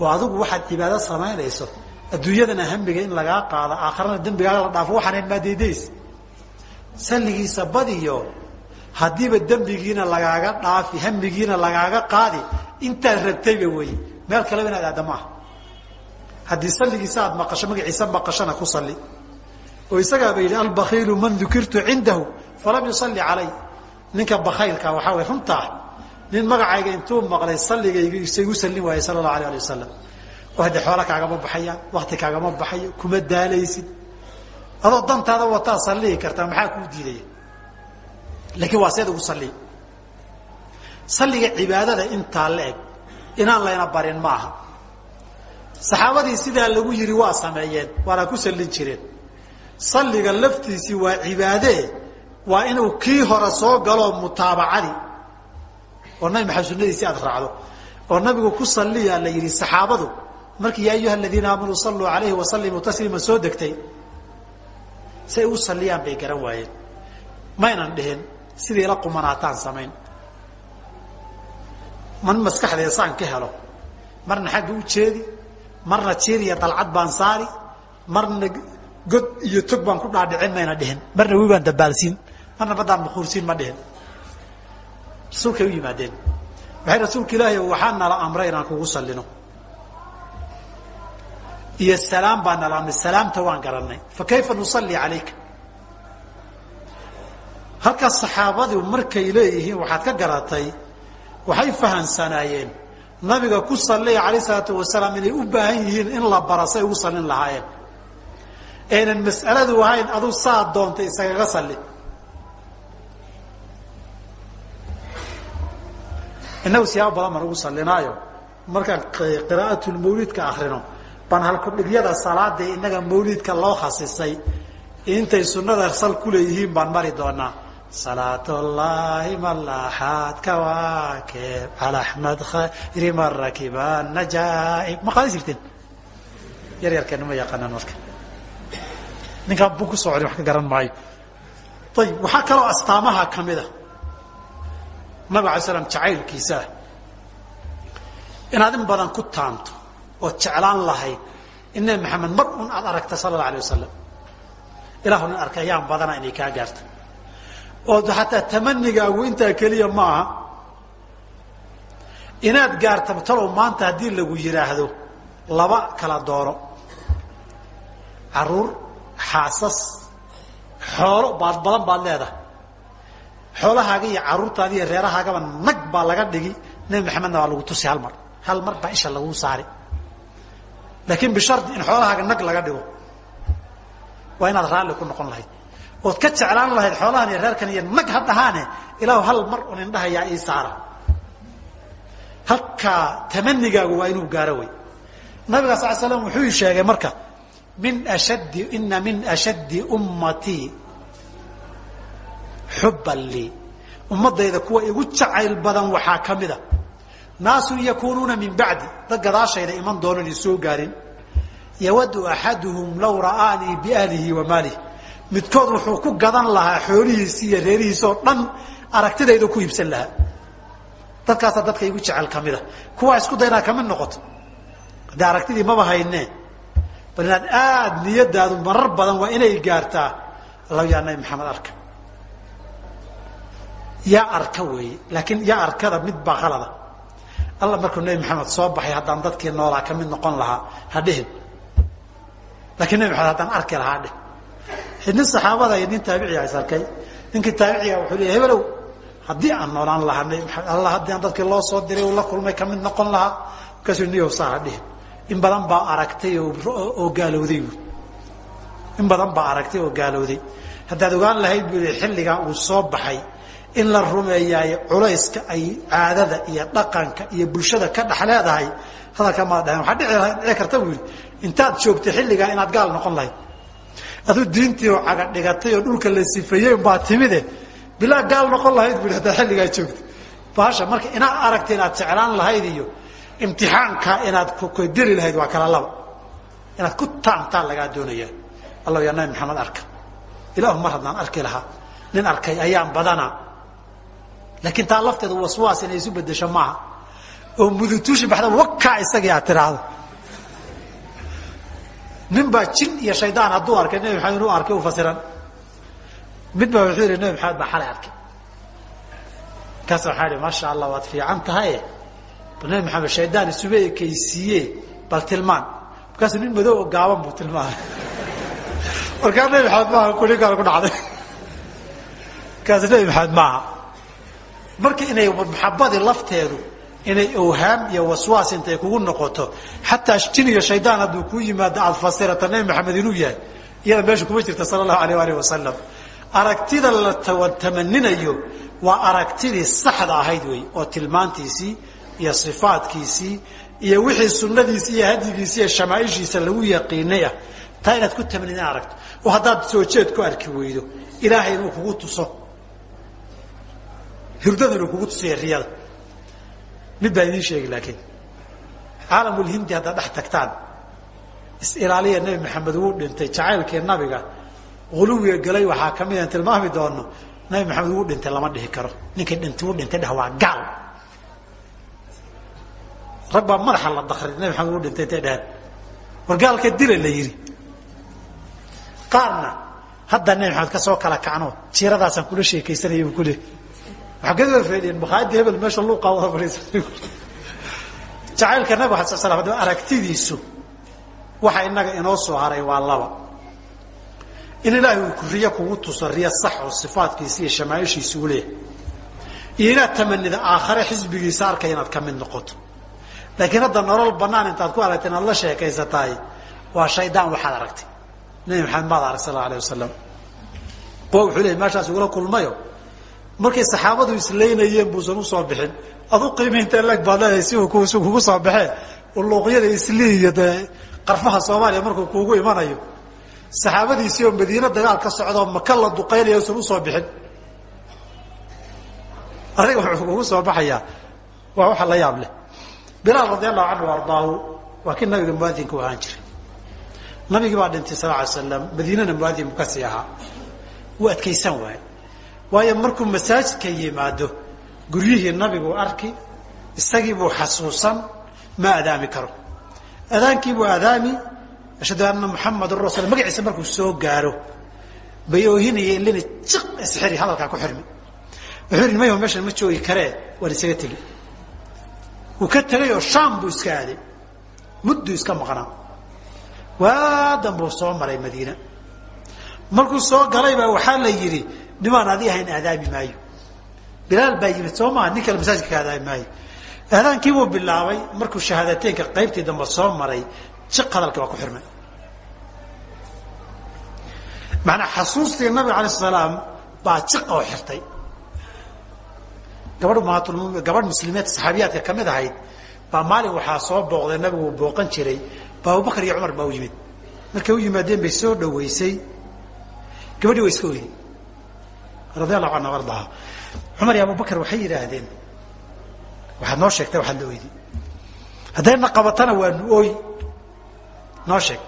Oo adigu waxaad cibaado samaynayso adduunyadana hamiga in lagaa qaado aakharana dembigaaga la dhaafo waxaan maadaydays salligiisa badiyo haddiiba dembigiina lagaaga dhaafi hamigiina lagaaga qaadi intaad rabtayba wey. Meel kaleba inaad aadda maaha haddii salligiisa aad maqasho magaciisa maqashana ku salli. Oo isagaaba yidhi albakiilu man dukirtu cindahu falam yusalli calay. Ninka bakaylka waxaa way runtaa nin magacayga intuu maqlay salligayga isagu sallin waayey sala allahu alay ali wasalam haddee xoola kaagama baxayaan wakti kaagama baxayo kuma daalaysid. Adoo dantaada wataa sallihi kartaa maxaa kuu diidaya? Laakiin waa seed ugu salliya salliga cibaadada intaa la eg inaan layna barin ma aha. Saxaabadii sidaa lagu yidhi waa sameeyeen waana ku sallin jireen. Salliga laftiisii waa cibaadee waa inuu kii hore soo galoo mutaabacadii oo nabi maxamed sunadiisii aad raacdo. Oo nabigu ku salliyaa la yidhi saxaabadu markii yaa ayuha aladiina aamanuu salluu alayhi wasallimuu tasliima soo degtay say u salliyaan bay garan waayeen. Maynan dhihin sidii la qumanaataan samayn. Man maskaxdeeda saan ka helo marna xagga u jeedi marna jiir iyo dalcad baan saari marna god iyo tog baan ku dhaadhicin mayna dhihin marna wi baan dabaalsiin marna baddaan makuursiin ma dhihin rasuulkay u yimaadeen waxay rasuulka ilaahay waxaa nala amray inaan kugu sallino iyo salaam baa nala amray salaamta waan garanay fa kayfa nusalli calayka? Halkaas saxaabadu markay leeyihiin waxaad ka garatay waxay fahansanaayeen nabiga ku salliya calayh isalaatu wasalaam inay u baahan yihiin in la bara say ugu sallin lahaayeen. Aynan mas'aladu ahayn aduu saa doontay isagaga salli. Innagu siyaabo badan baan ugu sallinaayo. Markaan qiraa'atulmawlidka akrino baan halkudhigyada salaada innaga mawlidka loo khasisay. Intay sunnada sal ku leeyihiin baan mari doonaa. Salaat llahi malaxaad kawaakib cala axmed khayri man rakiba najaaib. Ma qaadan jirteen yar yarkeena ma yaqaanaan marka. Ninkaan bu ku soo celin wax ka garan maayo. Ayib waxaa kaloo astaamaha kamida nabig alay slam jacaylkiisaa inaad in badan ku taanto ood jeclaan lahayd in nebi maxamed mar un aad aragta sala alla alay wasalam ilahu nin arkay ayaan badana inay kaa gaarto oo xataa tamanigaagu intaa keliya ma aha inaad gaarta talow maanta haddii lagu yidhaahdo laba kala dooro. Caruur xaasas xoolo baad badan baad leedahay. Xoolahaaga iyo caruurtaada iyo reerahaagaba nag baa laga dhigi nebi maxamedna waa lagu tusi hal mar. Hal mar baa isha laguu saari laakiin bishardi in xoolahaaga nag laga dhigo waa inaad raalli ku noqon lahayd. Ood ka jeclaan lahayd xoolahan iyo reerkan iyo nag ha dhahaane ilaahu hal mar un indhahayaa ii saara. Halkaa tamanigaagu waa inuu gaaro wey nabiga sal slam wuxuu sheegay marka min ashaddi ina min ashaddi ummatii xubban lii. Ummadayda kuwa igu jacayl badan waxaa ka mida naasun yakuunuuna min bacdi dad gadaashayda iman doonan i soo gaarin yawadu axaduhum law ra'aanii biahlihi wa maalihi midkood wuxuu ku gadan lahaa xoolihiisi iyo reerihiisi oo dhan aragtidayda ku iibsan lahaa dadkaasaa dadka igu jecel kamida kuwaa isku daynaa ka mid noqoto haddii aragtidii maba haynee bal inaad aada niyadaadu marar badan waa inay gaartaa allahu yaa nabi maxamed arka yaa arka weeye laakiin yaa arkada mid baa qalada alla markuu nebi maxamed soo baxay haddaan dadkii noolaa ka mid noqon lahaa ha dhihin laakiin nebi maxamed haddaan arki lahaa dheh nin saxaabada iyo nin taabiciga is arkay ninkii taabiciga wuxuu leeya hebelow haddii aan noolaan lahaa nebi maxamed alla haddii aan dadkii loo soo diray uu la kulmay ka mid noqon lahaa markaasuu niyow saa ha dhihin in badan baa aragtay oo gaalowday bu in badan baa aragtay oo gaalowday. Haddaad ogaan lahayd bu xilligaa uu soo baxay in la rumeeyaayo culayska ay caadada iyo dhaqanka iyo bulshada ka dhex leedahay. Hadalka maad dhahen waxaa dhici karta buu yidhi intaad joogtay xilligaa inaad gaal noqon lahayd. Aduu diintii oo caga dhigatay oo dhulka la sifeeyey baa timide. Bilaa gaal noqon lahayd bu haddaad xilligaa joogto baasha marka inaad aragtay inaad jeclaan lahayd iyo imtixaanka inaad geli lahayd waa kala laba. Inaad ku taantaan lagaa doonaya. Allah yaa nabi maxamed arka. Ilaahu mar haddaan arki lahaa. Nin arkay ayaan badanaa laakiin taa lafteeda waswaas inay isu bedesho maaha. Oo mudutuushi baxda wakaa isagii aad tiraahdo nin baa jin iyo shaydaan hadduu arkay nebi maxamed inuu arkay u fasiran. Mid baa wuxuu yihi nebi maxamed baa xalay arkay. Markaas waxaa ihi maasha allah waad fiican tahaye bal nebi maxamed shaydaan isuba ekaysiiye bal tilmaan. Markaasuu nin madow oo gaaban buu tilmaamay. *laughs* Markaa nebi maxamed maaha kuli gaal ku dhacday. *laughs* Markaas nebi maxamed maaha marka inay maxabadii lafteedu inay awhaam iyo waswaas intay kugu noqoto xataa jin iyo shaydaan hadduu kuu yimaado aada fasirata nebi maxamed inuu yahay iyada meesha kuma jirta sala allahu alayh alih wasalam aragtida la tamaninayo waa aragtidii saxda ahayd wey oo tilmaantiisii iyo sifaadkiisii iyo wixii sunadiisi iyo hadyigiisi iyo shamaaishiisa lagu yaqiinay ah. Taa inaad ku tamanid in aragto oo haddaad soo jeed ku arki weydo ilaahay inuu kugu tuso hurdada inuu kugu tusiyo riyada mid baan idiin sheegi laakiin. Caalamulhindi haddaad dhex tagtaan. Is-ilaaliya nebi maxamed wuu dhintay jacaylkii nabiga uluwiga galay waxaa ka mid an tilmaami doono nabi maxamed wuu dhintay lama dhihi karo. Ninkii dhintay wuu dhintay dheh waa gaal. Rag baa madaxa la dakray nabi maxamed wuu dhintay intay dheheen war gaalka dila la yidhi. Qaarna hadda nabi maxamed ka soo kala kacno jiiradaasaan kula sheekaysanaya buu ku leey waxaa ka soo feedhiyeen makhaayadda hebel meesha luuqa wada fadhiisanay jacaylka nabiga xasan slam hadaba aragtidiisu waxa inaga inoo soo haray waa laba. In ilaahay uu ku riyo kugu tuso riyo sax oo sifaadkiisa iyo shamaaishiisa u leeyahay. Iyo inaad tamanida aakhare xisbigiisa arkay inaad ka mid noqoto. Laakiin hadda nolol banaan intaad ku aragta inaad la sheekaysatahay waa shaydaan waxaad aragtay. Nabi maxamed maad arag sal alay wasalam kuwa wuxuu leeyay meeshaas ugula kulmayo markay saxaabadu isleynayeen buusan u soo bixin adu qiimaynta lag baad leedahay si kugu soo baxee. Uluuqyada islii iyo dee qarfaha soomaaliya markuu kuugu imanayo. Saxaabadiisii oo madiine dagaal ka socdoo maka la duqaynaya usan u soo bixin. Adiga wuxuu kugu soo baxayaa. Waa waxa la yaab leh. Bilaal radi allahu canhu ardaahu waa kii nabiga muadinku ahaan jiray. Nabigii baa dhintay sal alay slam madiinana muadin buu ka sii ahaa. Wuu adkaysan waaye waayo markuu masaajidka yimaado guryihii nabiguu arki isagiibuu xasuusan ma adaami karo. Adaankiibuu adaami ashhadu anna muxamadun rasul magaciisa markuu soo gaaro bay oohinaya ilina jiq isxiri hadalkaa ku xirmi. Wuxuu yidhi mayho meeshan ma joogi karee? Waan isaga tegi. Wuu ka tegay oo shaam buu iska aaday. Mudduu iska maqnaa. Waadan buu soo maray madiina. Markuu soo galaybaa waxaa la yidhi nimaan adi ahayn aadaami maayo. Bilaal baa yimid soo maa nin kale masaajidka ka aadaami maayo. Aadaankiibuu bilaabay markuu shahaadateynka qaybtii dambe soo maray jiq hadalkii waa ku xirmay. Maanaa xasuustii nabiga alay salaam baa jiq oo xirtay. Gabadh maatl gabadh muslimiinta saxaabiyaadka ka mid ahayd baa maalin waxaa soo booqday nabigu uu booqan jiray ba abubakar iyo cumar baa u yimid. Markay u yimaadeen bay soo dhaweysay gabadhii waa iska oyday radi allahu canha ardaha cumar iyo abubakar waxay yidhaahdeen waxaad noo sheegtay waxaad la oyday haddayna qabatana waa nu ooy. Noo sheeg.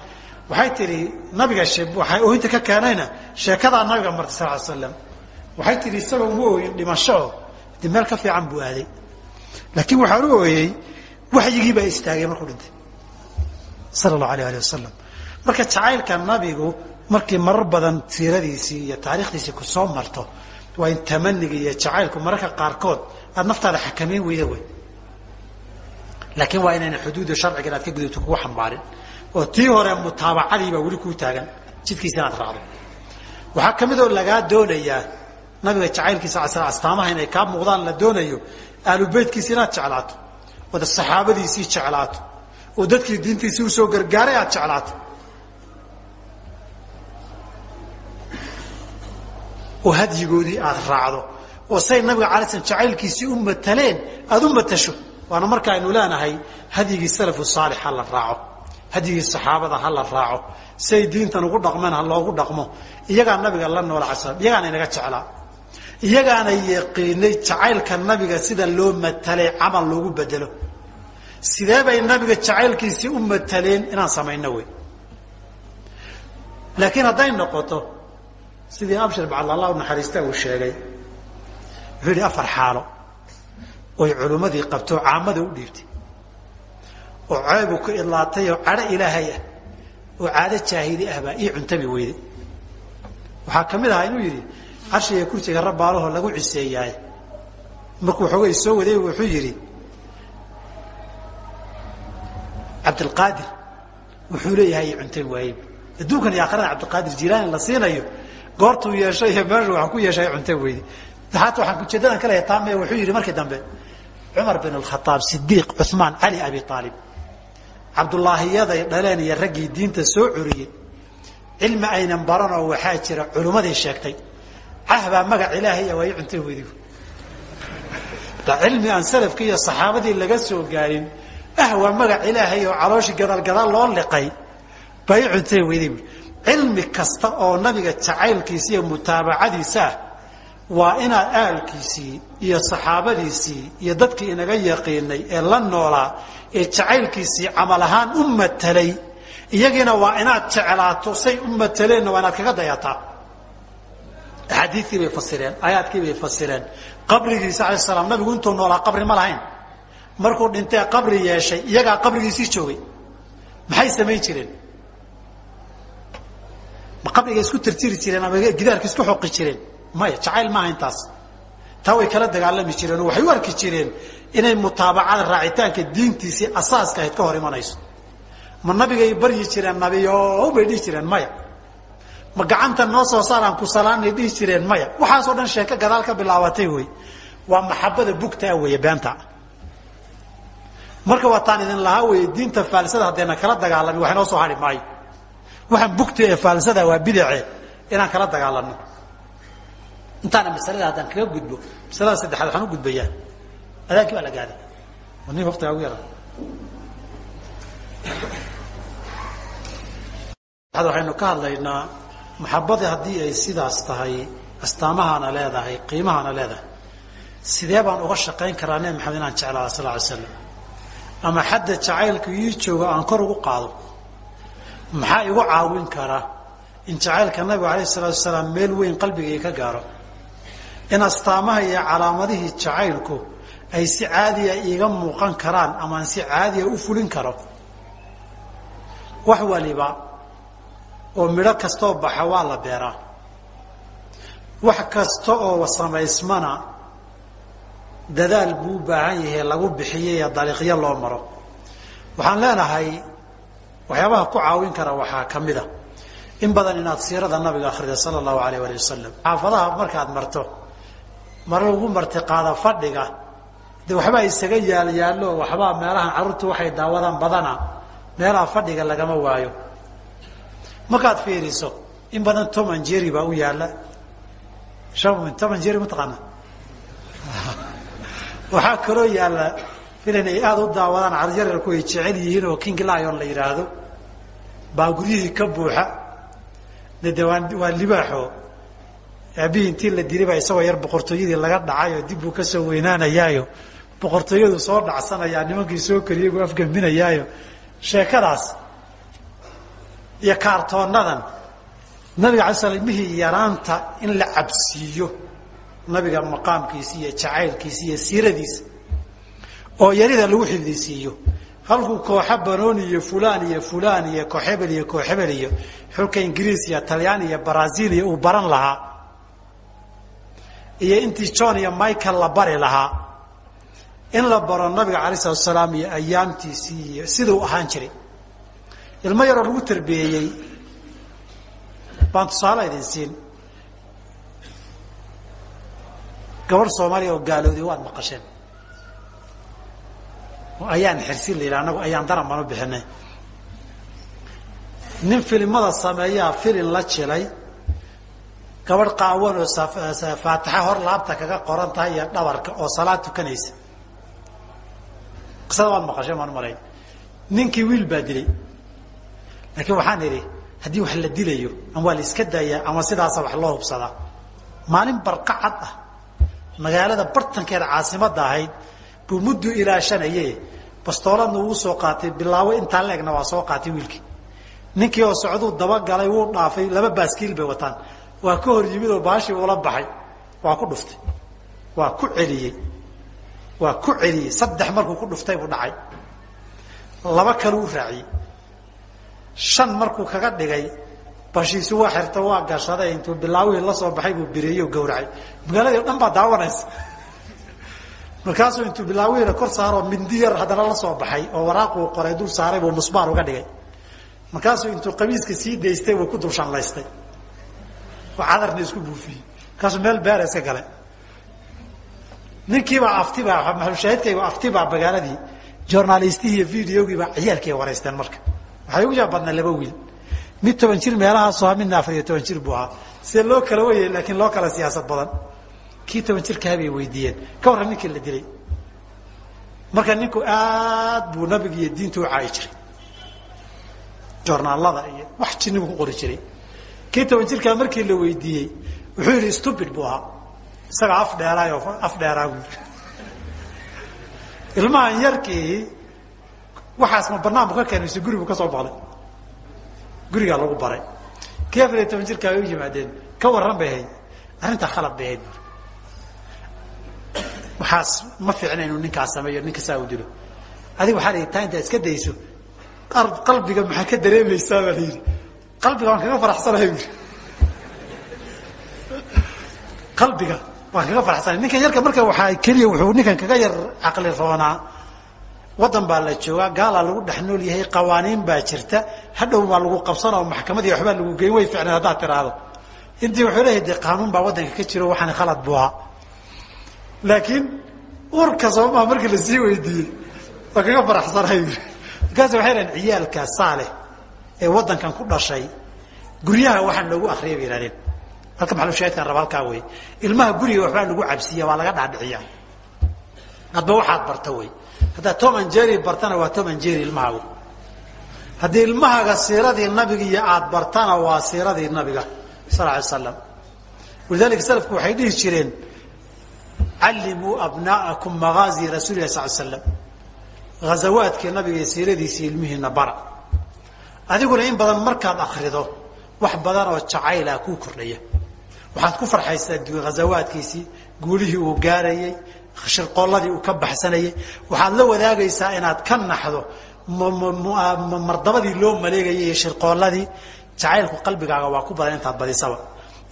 Waxay tihi nabiga waxay ooyinta ka keenayna sheekadaa nabiga martay sal ly slam waxay tihi isagoo uma ooyin dhimasho de meel ka fiican buu aaday. Laakiin waxaan u ooyey waxyigii baa istaagay markuu dhintay sala allahu alayh alih wasalam marka jacaylka nabigu markii marar badan siiradiisii iyo taarikhdiisii ku soo marto waa in tamaniga iyo jacaylku mararka qaarkood aad naftaada xakamayn weyda wey. Laakiin waa inayna xuduudda sharciga inaad ka gudubto kugu xambaarin oo tii hore mutaabacadiibaa weli kuu taagan jidkiisa inaad raacdo. Waxaa ka mid oo lagaa doonayaa nabiga jacaylkiisa a astaamaha inay kaa muuqdaan la doonayo aalubeytkiisa inaad jeclaato ood saxaabadiisii jeclaato oo dadkii diintiisii u soo gargaaray aad jeclaato oo hadyigoodii aad raacdo oo say nabiga alay slam jacaylkiisii u mataleen aad u matasho waana marka aynu leenahay hadyigii salafu saalix ha la raaco hadyigii saxaabada ha la raaco say diintan ugu dhaqmeen ha loogu dhaqmo iyagaa nabiga la noola ala slam iyagaana inaga jeclaa iyagaana yaqiinay jacaylka nabiga sida loo matalay camal loogu bedelo. Sidee bay nabiga jacaylkiisii u mataleen inaan samayno wey laakiin hadday noqoto sidii abshir bacdallah u naxariista uu sheegay wuxuu yidhi afar xaalo oy culimmadii qabtoo caamada u dhiibtay. Oo ceebu ku idlaatay oo cadho ilaahay ah oo caado jaahili ah baa ii cuntami weyday. Waxaa ka mid ahaa inuu yidhi carshiga kursiga rabbaalahoo lagu ciseeyaay markuu xoogay soo waday wuxuu yidhi cabdilqaadir wuxuu leeyahay ii cuntami waayey adduunkan iyo aakhirada cabdilqaadir jilaani la siinayo goortuu yeeshay iyo meeshu waxaan ku yeeshay cunta weyde haata waxaan ujeedadan ka leeyahay taame wuxuu yidhi markii dambe cumar bin alkhaaab sidiiq cumaan cali abi aalib cabdulaahiyaday dhaleen iyo raggii diinta soo curiyey cilmi aynan baranoo waxaa jira culummadii sheegtay. Cahbaa magac ilaahay way cuntay weydi cilmi aan salafki iyo saxaabadii laga soo gaarin ah waa magac ilaahay oo calooshii gadaalgadaal loo liqay. Bay cuntay weydi cilmi kasta oo nabiga jacaylkiisa iyo mutaabacadiisa ah waa inaad aalkiisii iyo saxaabadiisii iyo dadkii inaga yaqiinay ee la noolaa ee jacaylkiisii camal ahaan u matalay. Iyagiina waa inaad jeclaato say u mataleenna waa inaad kaga dayataa axaadiiii bay fasireen aayaadkii bay fasireen. Qabrigiisa alay slam nabigu intuu noolaa qabri ma lahayn. Markuu dhintee qabri yeeshay iyagaa qabrigiisii joogay. Maxay samayn jireen qabriga isku tirtiri jireen ama gidaarka isku xoqi jireen. Maya jacayl maaha intaas. Taa way kala dagaalami jireen oo waxay u arki jireen inay mutaabacada raacitaanka diintiisii asaaska ahayd ka hor imanayso. Ma nabigay baryi jireen nabiyo bay dhihi jireen maya. Ma gacanta noo soo saaraan ku salaanay dhihi jireen maya. Waxaasoo dhan sheeko gadaal ka bilaabatay wey. Waa maxabada bugtaa weeye beenta. Marka waataan idin lahaa weeye diinta faalsada haddayna kala dagaalami wax inoo soo hari maayo waxaan bugta ee faalsada waa bidace inaan kala dagaalano. Intaana masalada haddaan kaga gudbo masalada saddexaad waxaan u gudbayaa adaankii baa la gaaday ni waktigaa ugu yara waxaynu ka hadlaynaa maxabadii haddii ay sidaas tahay astaamahana leedahay qiimahana leedahay. Sidee baan uga shaqayn karaa nebi maxamed inaan jeclaada sal ly slam ama xadda jacaylka ii jooga aan kor ugu qaado maxaa igu caawin kara in jacaylka nabiga alayh salaatu salaam meel weyn qalbigay ka gaaro? In astaamaha iyo calaamadihii jacaylku ay si caadiya iiga muuqan karaan amaan si caadiya u fulin karo? Wax waliba oo midho kastoo baxa waa la beeraa. Wax kasta oo samaysmana dadaal buu u baahan yahay lagu bixiyay ee dariiqyo loo maro. Waxaan leenahay waxyaabaha ku caawin kara waxaa ka mid a. In badan inaad siirada nabiga akrida sala allahu alayh ali wasalam xaafadaha markaad marto mar lagu marti qaada fadhiga de waxbaa isaga yaal yaallo waxbaa meelahan carruurtu waxay daawadaan badana meelaha fadhiga lagama waayo. Markaad fiiriso in badan tom and jerry baa u yaalla. Tom and jerry mataqaana *laughs* waxaa kaloo yaalla filan ay aada u daawadaan caryararku ay jecel yihiin oo king lion la yidhaahdo baa guryihii ka buuxa. De de waa waa libaaxo. Aabihii intii la dilay baa isagoo yar boqortooyadii laga dhacay oo dib buu ka soo weynaanayaayo. Boqortooyadu soo dhacsanayaa nimankii soo kariyay buu afgembinayaayo. Sheekadaas iyo kaartoonadan nabiga alay sl mihii yaraanta in la cabsiiyo. Nabiga maqaamkiisa iyo jacaylkiisa iyo siiradiisa oo yarida lagu xifdisiiyo halkuu kooxa banooni iyo fulan iyo fulan iyo kooxebel iyo kooxebel iyo xulka ingiriis iyo talyaani iyo brazil iyo uu baran lahaa. Iyo intii john iyo michael la bari lahaa. In la baro nabiga alay salatu salaam iyo ayaamtiisii iyo siduu ahaan jiray. Ilmo yaroo lagu tarbiyeeyey. Baan tusaale idin siin. Gabadh soomaaliya oo gaalowday waad maqasheen ayaan xirsin la yidhaha anagu ayaan daran baan u bixinay. Nin filimada sameeyaa filin la jilay. Gabadh qaawan oo faatixa hor laabta kaga qoran tahay iyo dhabarka oo salaad tukanaysa. Qisada waad maqasheen baan umalayn ninkii wiil baa dilay. Laakiin waxaan idhi haddii wax la dilayo ama waa la iska daayaa ama sidaasa wax loo hubsadaa maalin barqacad ah. Magaalada bartankeeda caasimadda ahayd buu muddu ilaashanaye bastooladna wuu soo qaatay. Bilaawo intaa leegna waa soo qaatay wiilkii. Ninkii oo socduu dabagalay wuu dhaafay. Laba baaskiil bay wataan. Waa ka hor yimid oo baashii ula baxay. Waa ku dhuftay. Waa ku celiyey waa ku celiyey saddex markuu ku dhuftay buu dhacay. Laba kale u raaciyey shan markuu kaga dhigay bashiisu waa xirta waa gashaday intuu bilaawihii la soo baxay buu bireeyey oo gawracay magaaladii o dhan baa daawanaysa markaasuu intuu bilaawihiina kor saaroo mindi yar haddana la soo baxay oo waraaquu qoray dul saaray buu musbaar uga dhigay. Markaasuu intuu qamiiska sii daystay buu ku dul shanlaystay. Oo cadarna isku buufiyey. Markaasuu meel beera iska galay. Ninkiibaa aftibaa maxalushaahidkayga aftibaa magaaladii journalistihii iyo videogiibaa ciyaalkii waraysteen marka. Waxay ugu yaab badnaa laba wiil. Mid toban jir meelahaasu ahaa midna afar iyo toban jir buu ahaa. Sida loo kala weyay laakiin loo kala siyaasad badan kii toban jirkaha bay weydiiyeen. Ka warran ninkii la dilay. Marka ninku aad buu nabiga iyo diinta u caayi jiray. Joornaalada iyo wax jinnibu ku qori jiray. Kii toban jirkaa markii la weydiiyey wuxuu yidhi stupid buu ahaa. Isagaa af dheeraayoo af dheeraa buu ilmahan yarkii waxaas ma banaan bu ka keenay mise guri buu ka soo baqlay gurigaa lagu baray. Kii afar iyo toban jirkaa way u yimaadeen ka warran bay ahayd. Arrintaa khalad bay ahayd waxaas ma fiicna inuu ninkaas sameeyo ninka saa u dilo. Adiga waxaa la yidhi taa intaa iska dayso qalbiga maxaa ka dareemaysaa? baa la yidhi. Qalbiga waan kaga faraxsanahay. Bu qalbiga waan kaga faraxsanahay. Ninkan yarka marka waxaa keliya wuxuu ninkan kaga yar caqli roonaa. Waddan baa la joogaa gaalaa lagu dhex nool yahay qawaaniin baa jirta. Hadhow baa lagu qabsanoo maxkamadii waxbaa lagu geyn way ficneen haddaad tiraahdo. Intii wuxuu leeyahay dee qaanuun baa waddanka ka jiro waxaana khalad buu ahaa laakiin urka soomaa markii la sii weydiiyey waa kaga faraxsanahay markaas waxay dhahen ciyaalka saaleh ee waddankan ku dhashay guryaha waxaan loogu akriyay bay ihahdeen halka maxalushaahidkan raba halkaa wey ilmaha guriga waxbaa lagu cabsiya waa laga dhaadhiciya hadba waxaad barta wey haddaad tom and jerry bartana waa tom and jerry ilmahaagu haddii ilmahaaga siiradii nabiga iyo aad bartana waa siiradii nabiga sal alay slam walidalika salafku waxay dhihi jireen callimuu abnaa'akum magaazi rasuuli lah sal slam ghazawaadkii nabiga iyo siiradiisii ilmihiina bara. Adiguna in badan markaad akrido wax badan oo jacayla kuu kordhaya. Waxaad ku farxaysaa ghazawaadkiisii guulihii uu gaarayey shirqoolladii uu ka baxsanayay. Waxaad la wadaagaysaa inaad ka naxdo mardabadii loo maleegayay iyo shirqoolladii. Jacaylku qalbigaaga waa ku badan intaad badisaba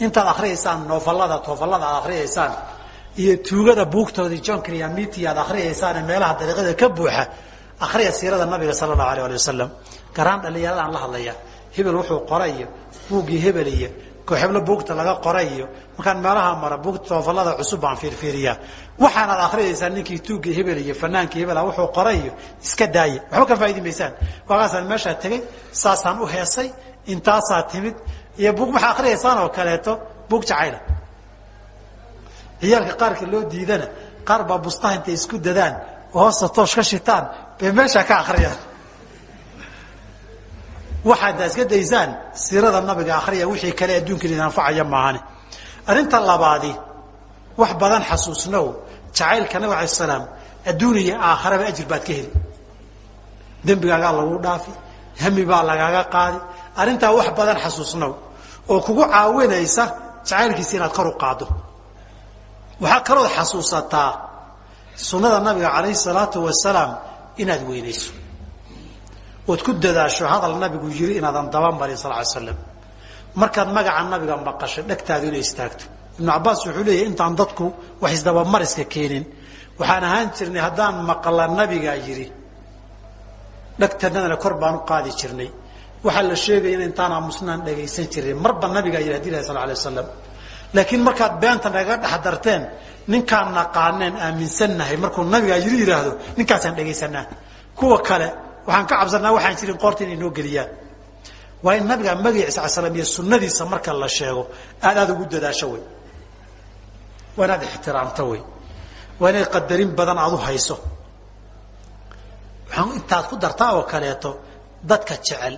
intaad akriyaysaan noofallada toofallada aad akriyaysaan iyo tuugada buugtoodii john kriamiti aad akriyaysaan ee meelaha dariiqada ka buuxa akriya siirada nabiga sala allahu alayh ali wasalam garaan dhallinyaradaan la hadlaya. Hebel wuxuu qoray iyo buuggii hebel iyo kooxeblo buugta laga qoray iyo markaan meelaha mara buugta toofallada cusub baan fiirfiiriyaa. Waxaanaad akriyaysaan ninkii tuuggii hebel iyo fanaankii hebela wuxuu qoray iyo iska daaya waxba ka faa'idi maysaan waagaasaan meeshaa tegey saasaan u heesay intaasaa timid iyo buug maxaa akriyaysaan oo kaleeto buug jacayla ciyaalka qaarka loo diidana qaar baa bustaha intay isku dadaan oo hoosta toosh ka shitaan bay meeshaa ka akriyaan waxaadna iska daysaan siirada nabiga akriya wixii kale adduunka idin anfacaya maahane arrinta labaadi wax badan xasuusnow. Jacaylka nabig alay salaam adduun iyo aakharaba ajir baad ka heli. Dembigaagaa lagu dhaafi hami baa lagaaga qaadi. Arrintaa wax badan xasuusnow. Oo kugu caawinaysa jacaylkiisa inaad kor u qaaddo waxaa kalood xasuusataa sunnada nabiga calayhi salaatu wasalaam inaad weynayso. Ood ku dadaasho hadal nabigu yiri inaadan dabamarin sal ly slam markaad magaca nabiga maqasho dhegtaadu inay istaagto. Ibnu cabaas wuxuu leeyahy intaan dadku wax isdabamariska keenin. Waxaan ahaan jirnay haddaan maqla nabigaa yidhi dhegtanadana kor baan u qaadi jirnay. Waxaa la sheegaya intaan aamusnaan dhagaysan jirnay. Marba nabigaa yidhi hadi ilahi sal lay waslam laakiin markaad beenta naga dhex darteen ninkaan naqaaneen aaminsannahay markuu nabigaa yidhi yidhaahdo ninkaasaan dhegaysanaa kuwa kale waxaan ka cabsanaa waxaan jirin qoorta inay noo geliyaan. Waa in nabiga magaciisa ala slam iyo sunadiisa marka la sheego aad aada ugu dadaasho wey waa inaad ixtiraamto wey waa inay qadarin badan aad u hayso. Waxaan intaad ku dartaa oo kaleeto dadka jecel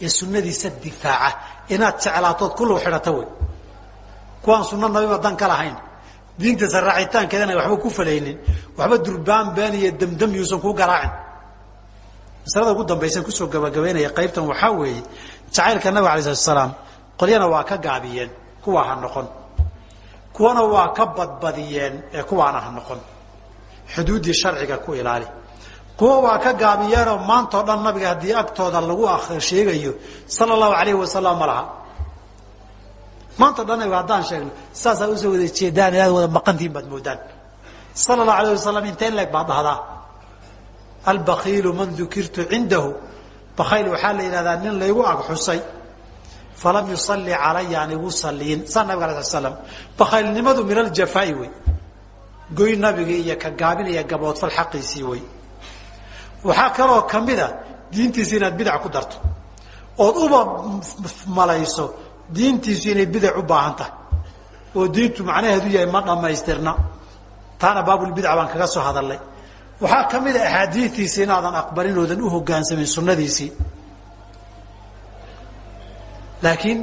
ee sunadiisa difaaca. Inaad jeclaatood kullow xidhato wey kuwaan sunno nabiba dan ka lahayn. Diinta saraacitaankeedana waxba ku falaynin waxba durbaan been iyo damdam yuusan kuu garaacin. Masalada ugu dambaysan ku soo gabagabaynaya qaybtan waxaa weeye jacaylka nabiga alay slat qolyana waa ka gaabiyeen kuwaa ha noqon. Kuwana waa ka badbadiyeen ee kuwaana ha noqon. Xuduuddii sharciga ku ilaali. Kuwa waa ka gaabiyeenoo maantao dhan nabiga haddii agtooda lagu sheegayo sala allahu alayhi wasalam ma laha maantao dhan nabiga haddaan sheegno saasaa u soo wada jeedaan inaad wada maqantihin baad moodaan. Sala allahu alayh wasalam inteen leeg baad dhahdaa. Albakiilu man dukirtu cindahu. Bakayl waxaa la yidhahdaa nin laygu ag xusay. Falam yusalli calaya aan igu saliyin saa nabig ala sl slam bakaylnimadu min aljafaai wey. Goy nabigii iyo ka gaabinaya gaboodfal xaqiisii wey. Waxaa kaloo kamida diintiisi inaad bidac ku darto. Ood uba malayso diintiisu inay bidac u baahan tahay. Oo diintu macnaheedu yahay ma dhammaystirna. Taana baabulbidca baan kaga soo hadalnay waxaa ka mid a axaadiistiisi inaadan aqbalin oodan u hogaansamin sunnadiisii. Laakiin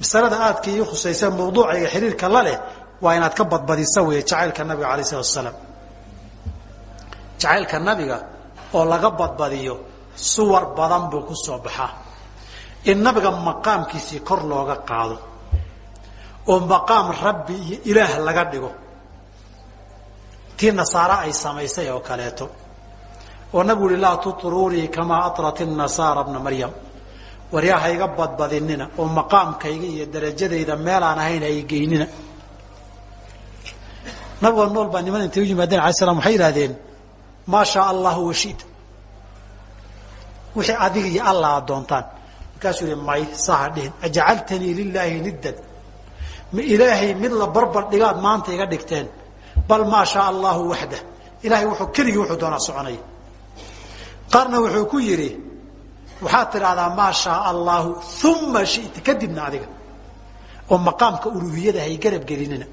masalada aadka ii khusaysa mawduuca iyo xiriirka la leh waa inaad ka badbadisa wey jacaylka nabiga alay slat asalaam jacaylka nabiga oo laga badbadiyo suwar badan buu ku soo baxaa in nabiga maqaamkiisii kor looga qaado oo maqaam rabbi iyo ilaah laga dhigo. Tii nasaare ay samaysay oo kaleeto. Oo nabigu uhi laa tutruunii kamaa atrat nasaara bna maryam. Waryaa hayga badbadinina oo maqaamkayga iyo darajadayda meelaan ahayn hay geynina. Nabigoo nool baa niman intay u yimaadeen alay slam waxay yidhahdeen maa shaa allahu washita wixii adiga iyo alla aad doontaan markaasuu yihi may saha dhihin. Ajacaltanii lilaahi niddan ma ilaahay mid la barbar dhigaad maanta iga dhigteen. Bal maa shaa allahu waxdah. Ilahay wuxuu keligii wuxuu doonaa soconaya qaarna wuxuu ku yidhi waxaad tidhahdaa maa shaa allahu uma shita kadibna adiga. Oo maqaamka uluhiyada hay garab gelinina.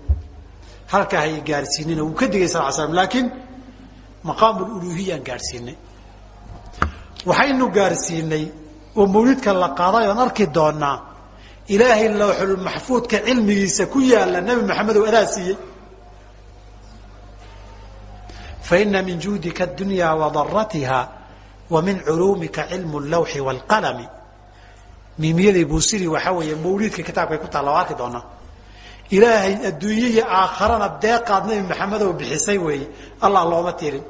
Halkaa hay gaarsiinina. Wuu ka digay sal slam laakiin maqaamululuhiyaan gaadhsiinay waxaynu gaadhsiinay oo mawlidka la qaaday oon arki doonaa ilaahay lawxulmaxfuudka cilmigiisa ku yaalla nebi maxamedow adaa siiyey. Faina min juudika adunya wadaratiha wa culuumika cilmu lawxi waalqalami miimiyadii buusiri waxaa weeye mawliidka kitaabkay ku taalla arki doonaa ilaahay adduunye aakharana deeqaad nebi maxamedow bixisay weeye allah looma tirin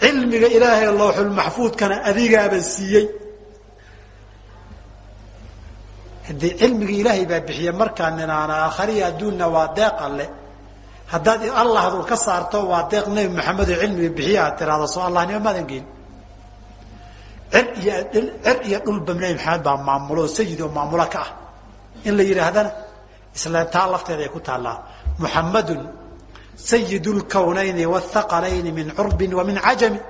cilmiga ilaahay lawxulmaxfuudkana adigaaba siiyey haddii cilmiga ilaahay baa bixiye markaa ninaana aakhariya adduunna waa deeq alle. Haddaad allahdu ka saarto waa deeq nebi maxamed oo cilmiga bixiye aad tiraahdo soo allahnimo maadan geyn cir iyo cir iyo dhulba nebi maxamed baa maamulo oo sayid oo maamulo ka ah. In la yidhaahdana isla taa lafteeda ay ku taallaa. Muxamadun sayid lkownayni wاthaqalayni min curbin wa min cajami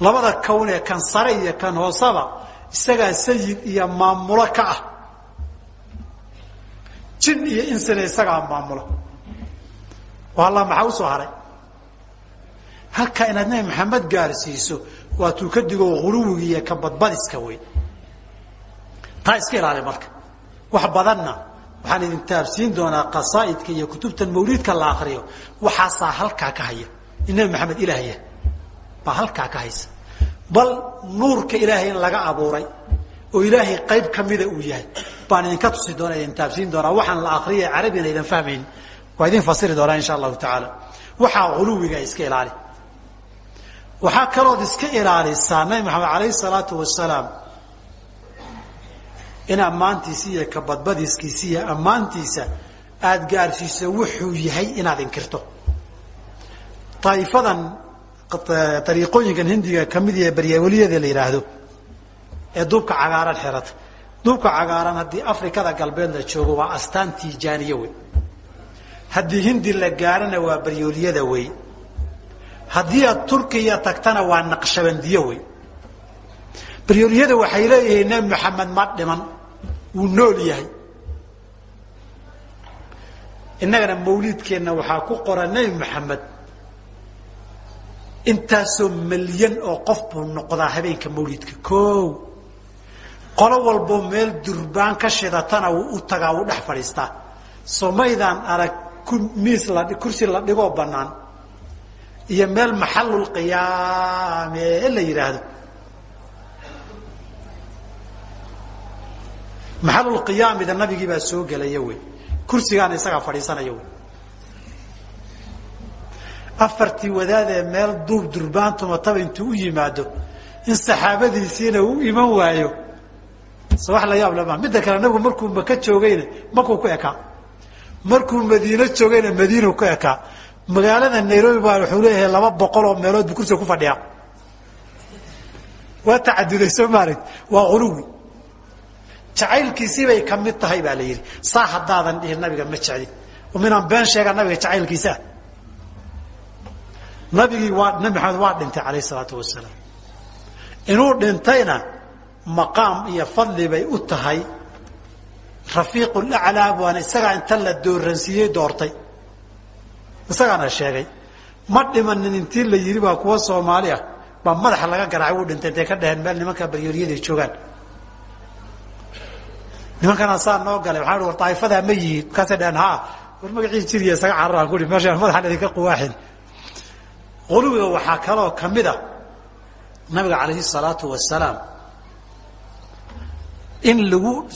labada kown ee kan sare iyo kan hoosaba isagaa sayid iyo maamulo ka ah. Jin iyo insina isagaa maamulo oo allah maxaa u soo haray? Halkaa inaad nebi maxamed gaarsiiso waa tuu ka digo huluwiga iyo ka badbadiska wey taa iska ilaali marka. Wax badanna waxaan idin taabsiin doonaa qasaa'idka iyo kutubtan mawliidka la akriyo waxaasaa halkaa ka haya. In nebi maxamed ilaahya baa halkaa ka haysa bal nuurka ilaahay in laga abuuray oo ilaahay qayb kamida uu yahay baan idinka tusi doona idin taabsiin doonaa waxaan la akriyay carabina idan fahmayn waa idin fasiri doonaa insha allahu tacaala. Waxaa huluwiga iska ilaali. Waxaa kalood iska ilaalisaa nabi maxamed alayh salaatu wasalaam in ammaantiisa iyo kabadbadiskiisa iyo ammaantiisa aada gaarsiiso wuxuu yahay inaad inkirto. Daa'ifadan ariiqooyinkan hindiga ka mid ee baryaweliyada la yidhaahdo ee duubka cagaaran xirata duubka cagaaran haddii afrikada galbeed la joogo waa astaan tijaaniye wey haddii hindi la gaarana waa baryooliyada wey haddii aad turkiya tagtana waa naqshabandiye wey baryooliyada waxay leeyihiin nebi maxamed ma dhiman wuu nool yahay. Innagana mawliidkeenna waxaa ku qoran nebi maxamed intaasoo milyan oo qof buu noqdaa habeenka mawlidka ko qolo walboo meel durbaan ka shidatana wuu u tagaa wuu dhex fadhiistaa. Somaydaan arag miis la kursi la dhigoo banaan iyo meel maxalulqiyaame la yidhaahdo maxalulqiyaamida nabigii baa soo gelaya wey. Kursigaana isagaa fadhiisanaya wey afartii wadaadee meel duub durbaantumataba intuu u yimaado in saxaabadiisiina uu iman waayo. Se wax la yaab lama. Midda kale nabigu markuu maka joogayna makuu ku ekaa. Markuu madiino joogayna madiinu ku ekaa. Magaalada nairobi baa wuxuu leeyahay laba boqol oo meelood bu kursiga ku fadhiyaa. Waa tacaduday soo maarat waa uluwi jacaylkiisii bay ka mid tahay baa la yidhi. Saa haddaadan dhihin nabiga ma jeclin. Minaan been sheegaa nabiga jacaylkiisaa nabigii waa nabi maxamed waa dhintay calayh isalaatu wasalaam inuu dhintayna maqaam iyo fadli bay u tahay. Rafiiqu laclaa waana isagaa inta la dooransiiyey doortay. Isagaana sheegay ma dhimanin intii la yidhi baa kuwa soomaali ah baa madaxa laga garaacay wuu dhintay intay ka dheheen meel nimankaa baryooryada joogaan. Nimankana saa noo galay waxaan war daa'ifadaa ma yihiin markaasay dheheen ha war magaciis jiriya isaga cararaan kuri meeshaan madaxan idinka quwaaxin quluwiga waxaa kaloo ka mid a nabiga calayhi salaatu wasalaam in lagu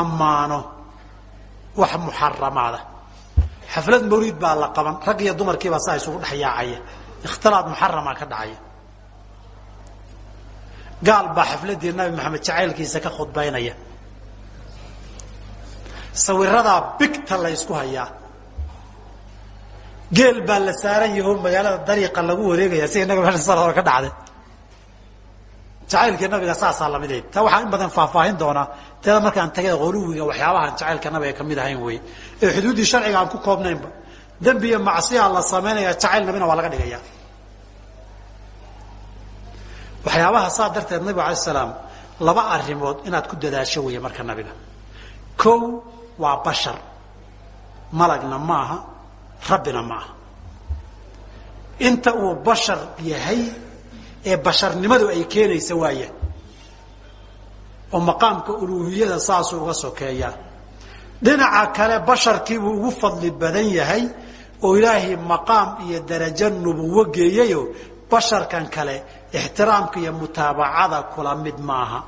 ammaano wax muxaramaada. Xaflad mawliid baa la qaban rag iyo dumarkiibaa saa isugu dhex yaacaya. Ikhtilaad muxarama ka dhacaya. Gaal baa xafladdii nabi maxamed jacaylkiisa ka khudbaynaya. Sawiradaa bigta la hayaa geel baa la saaran yaho magaalada dariiqa lagu wareegaya nabi maxamed sal hore ka dhacday. Jacaylkii nabiga saasaa la mid ahayd taa waxaan in badan faahfaahin doonaa teeda markaan tagay quluwiga waxyaabahan jacaylka nabiga ka mid ahayn wey ee xuduuddii sharciga aan ku koobnaynba dembi iyo macsiya la samaynaya jacayl nabina waa laga dhigaya. Waxyaabaha saa darteed nabigu alay salaam laba arimood inaad ku dadaasho weeye marka nabiga. Kow waa bashar. Malagna maaha rabbina maaha. Inta uu bashar yahay ee basharnimadu ay keenaysa waaya oo maqaamka uluuhiyada saasuu uga sokeeyaa dhinaca kale basharkiibuu ugu fadli badan yahay oo ilaahay maqaam iyo darajo nubuwo geeyayo basharkan kale ixtiraamka iyo mutaabacada kula mid maaha.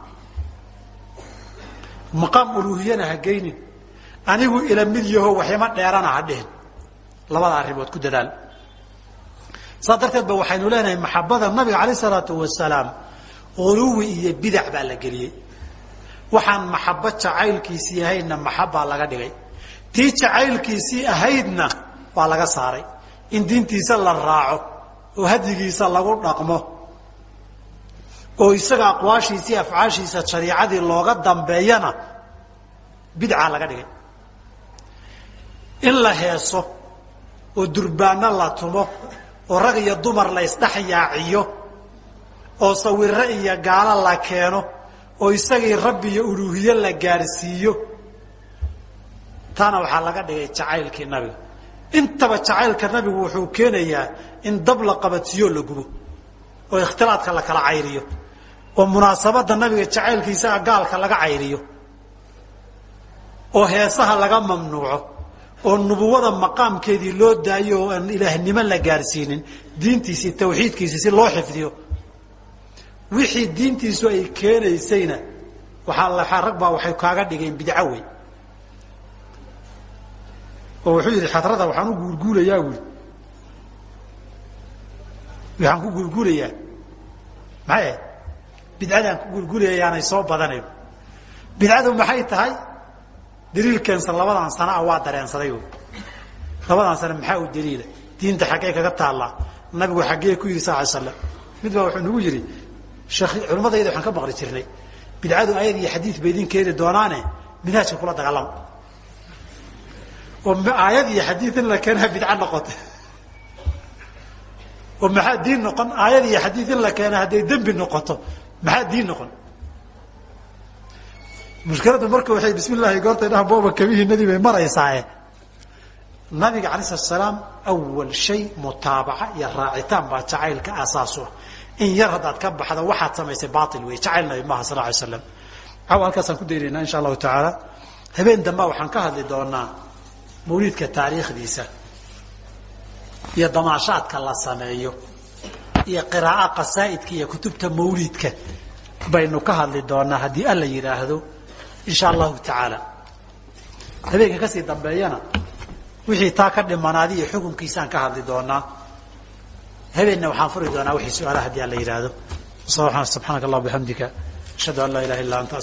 Maqaam uluuhiyana ha geynin. Anigu ila mid yaho waxima dheerana ha dhihin labada arrimood ku dadaal. Saa darteed ba waxaynu leenahay maxabada nabiga alayh salaatu wasalaam uluwi iyo bidac baa la geliyey. Waxaan maxabo jacaylkiisii ahaydna maxabbaa laga dhigay. Tii jacaylkiisii ahaydna waa laga saaray. In diintiisa la raaco oo hadigiisa lagu dhaqmo oo isaga aqwaashiisii afcaashiisa shariicadii looga dambeeyana bidcaa laga dhigay. In la heeso oo durbaano la tumo oo rag iyo dumar la ysdhex yaaciyo oo sawiro iyo gaalo la keeno oo isagii rabbi iyo uluuhiye la gaarsiiyo. Taana waxaa laga dhigay jacaylkii nabiga. Intaba jacaylka nabigu wuxuu keenayaa in dab la qabatiyo la gubo oo ikhtilaadka la kala cayriyo oo munaasabadda nabiga jacaylkiisaa gaalka laga cayriyo oo heesaha laga mamnuuco oo nubuwada maqaamkeedii loo daayo oo aan ilaahnimo la gaarsiinin diintiisii tawxiidkiisii si loo xifdiyo. Wixii diintiisu ay keenaysayna waaa rag baa waxay kaaga dhigeen bidco wey oo wuxuu yidhi xadrada waxaan u guulguulayaa wi waxaan ku guulguulayaa. Maxay? Bidcadaan ku guulguulaya yaanay soo badanayn bidcadu maxay tahay daliil keensan labadan sanaa waa dareensaday labadan sana maxaa u daliila diinta xaggee kaga taallaa. Nabigu xaggee ku yidhi sal slam mid baa wuxuu nagu yidhi culimadayda waxaan ka maqli jirnay. Bidcadu ayad iyo xadiid bay idin keeni doonaane minhaajka kula dagaalama oo aayad iyo xadiid in la keenaa bidco noqota oo maxaa diin noqon? Aayad iyo xadiid in la keena hadday dembi noqoto maxaa diin noqon mushkiladu marka waxay bismi llahi goortay dhaha booba kabihiinadii bay maraysaaye nabiga alay slat salaam awal shay mutaabaca iyo raacitaan baa jacaylka aasaasu ah in yar haddaad ka baxdo waxaad samaysay bail wey jacayl nabi maaha sal lay slam caawa halkaasaan ku daynaynaa insha allahu tacaala. Habeen dambaa waxaan ka hadli doonaa mawliidka taariikhdiisa iyo damaashaadka la sameeyo iyo qiraaa qasaa'idka iyo kutubta mawliidka. Baynu ka hadli doonaa haddii alla yidhaahdo insha allahu tacaala. Habeenka ka sii dambeeyana wixii taa ka dhimanaadi iyo xukunkiisaan ka hadli doonaa habeenna waxaan furi doonaa wixii su'aalaha haddii alla yidhaahdo subxaanaka allah bixamdika ashhadu an laa ilaha illa anta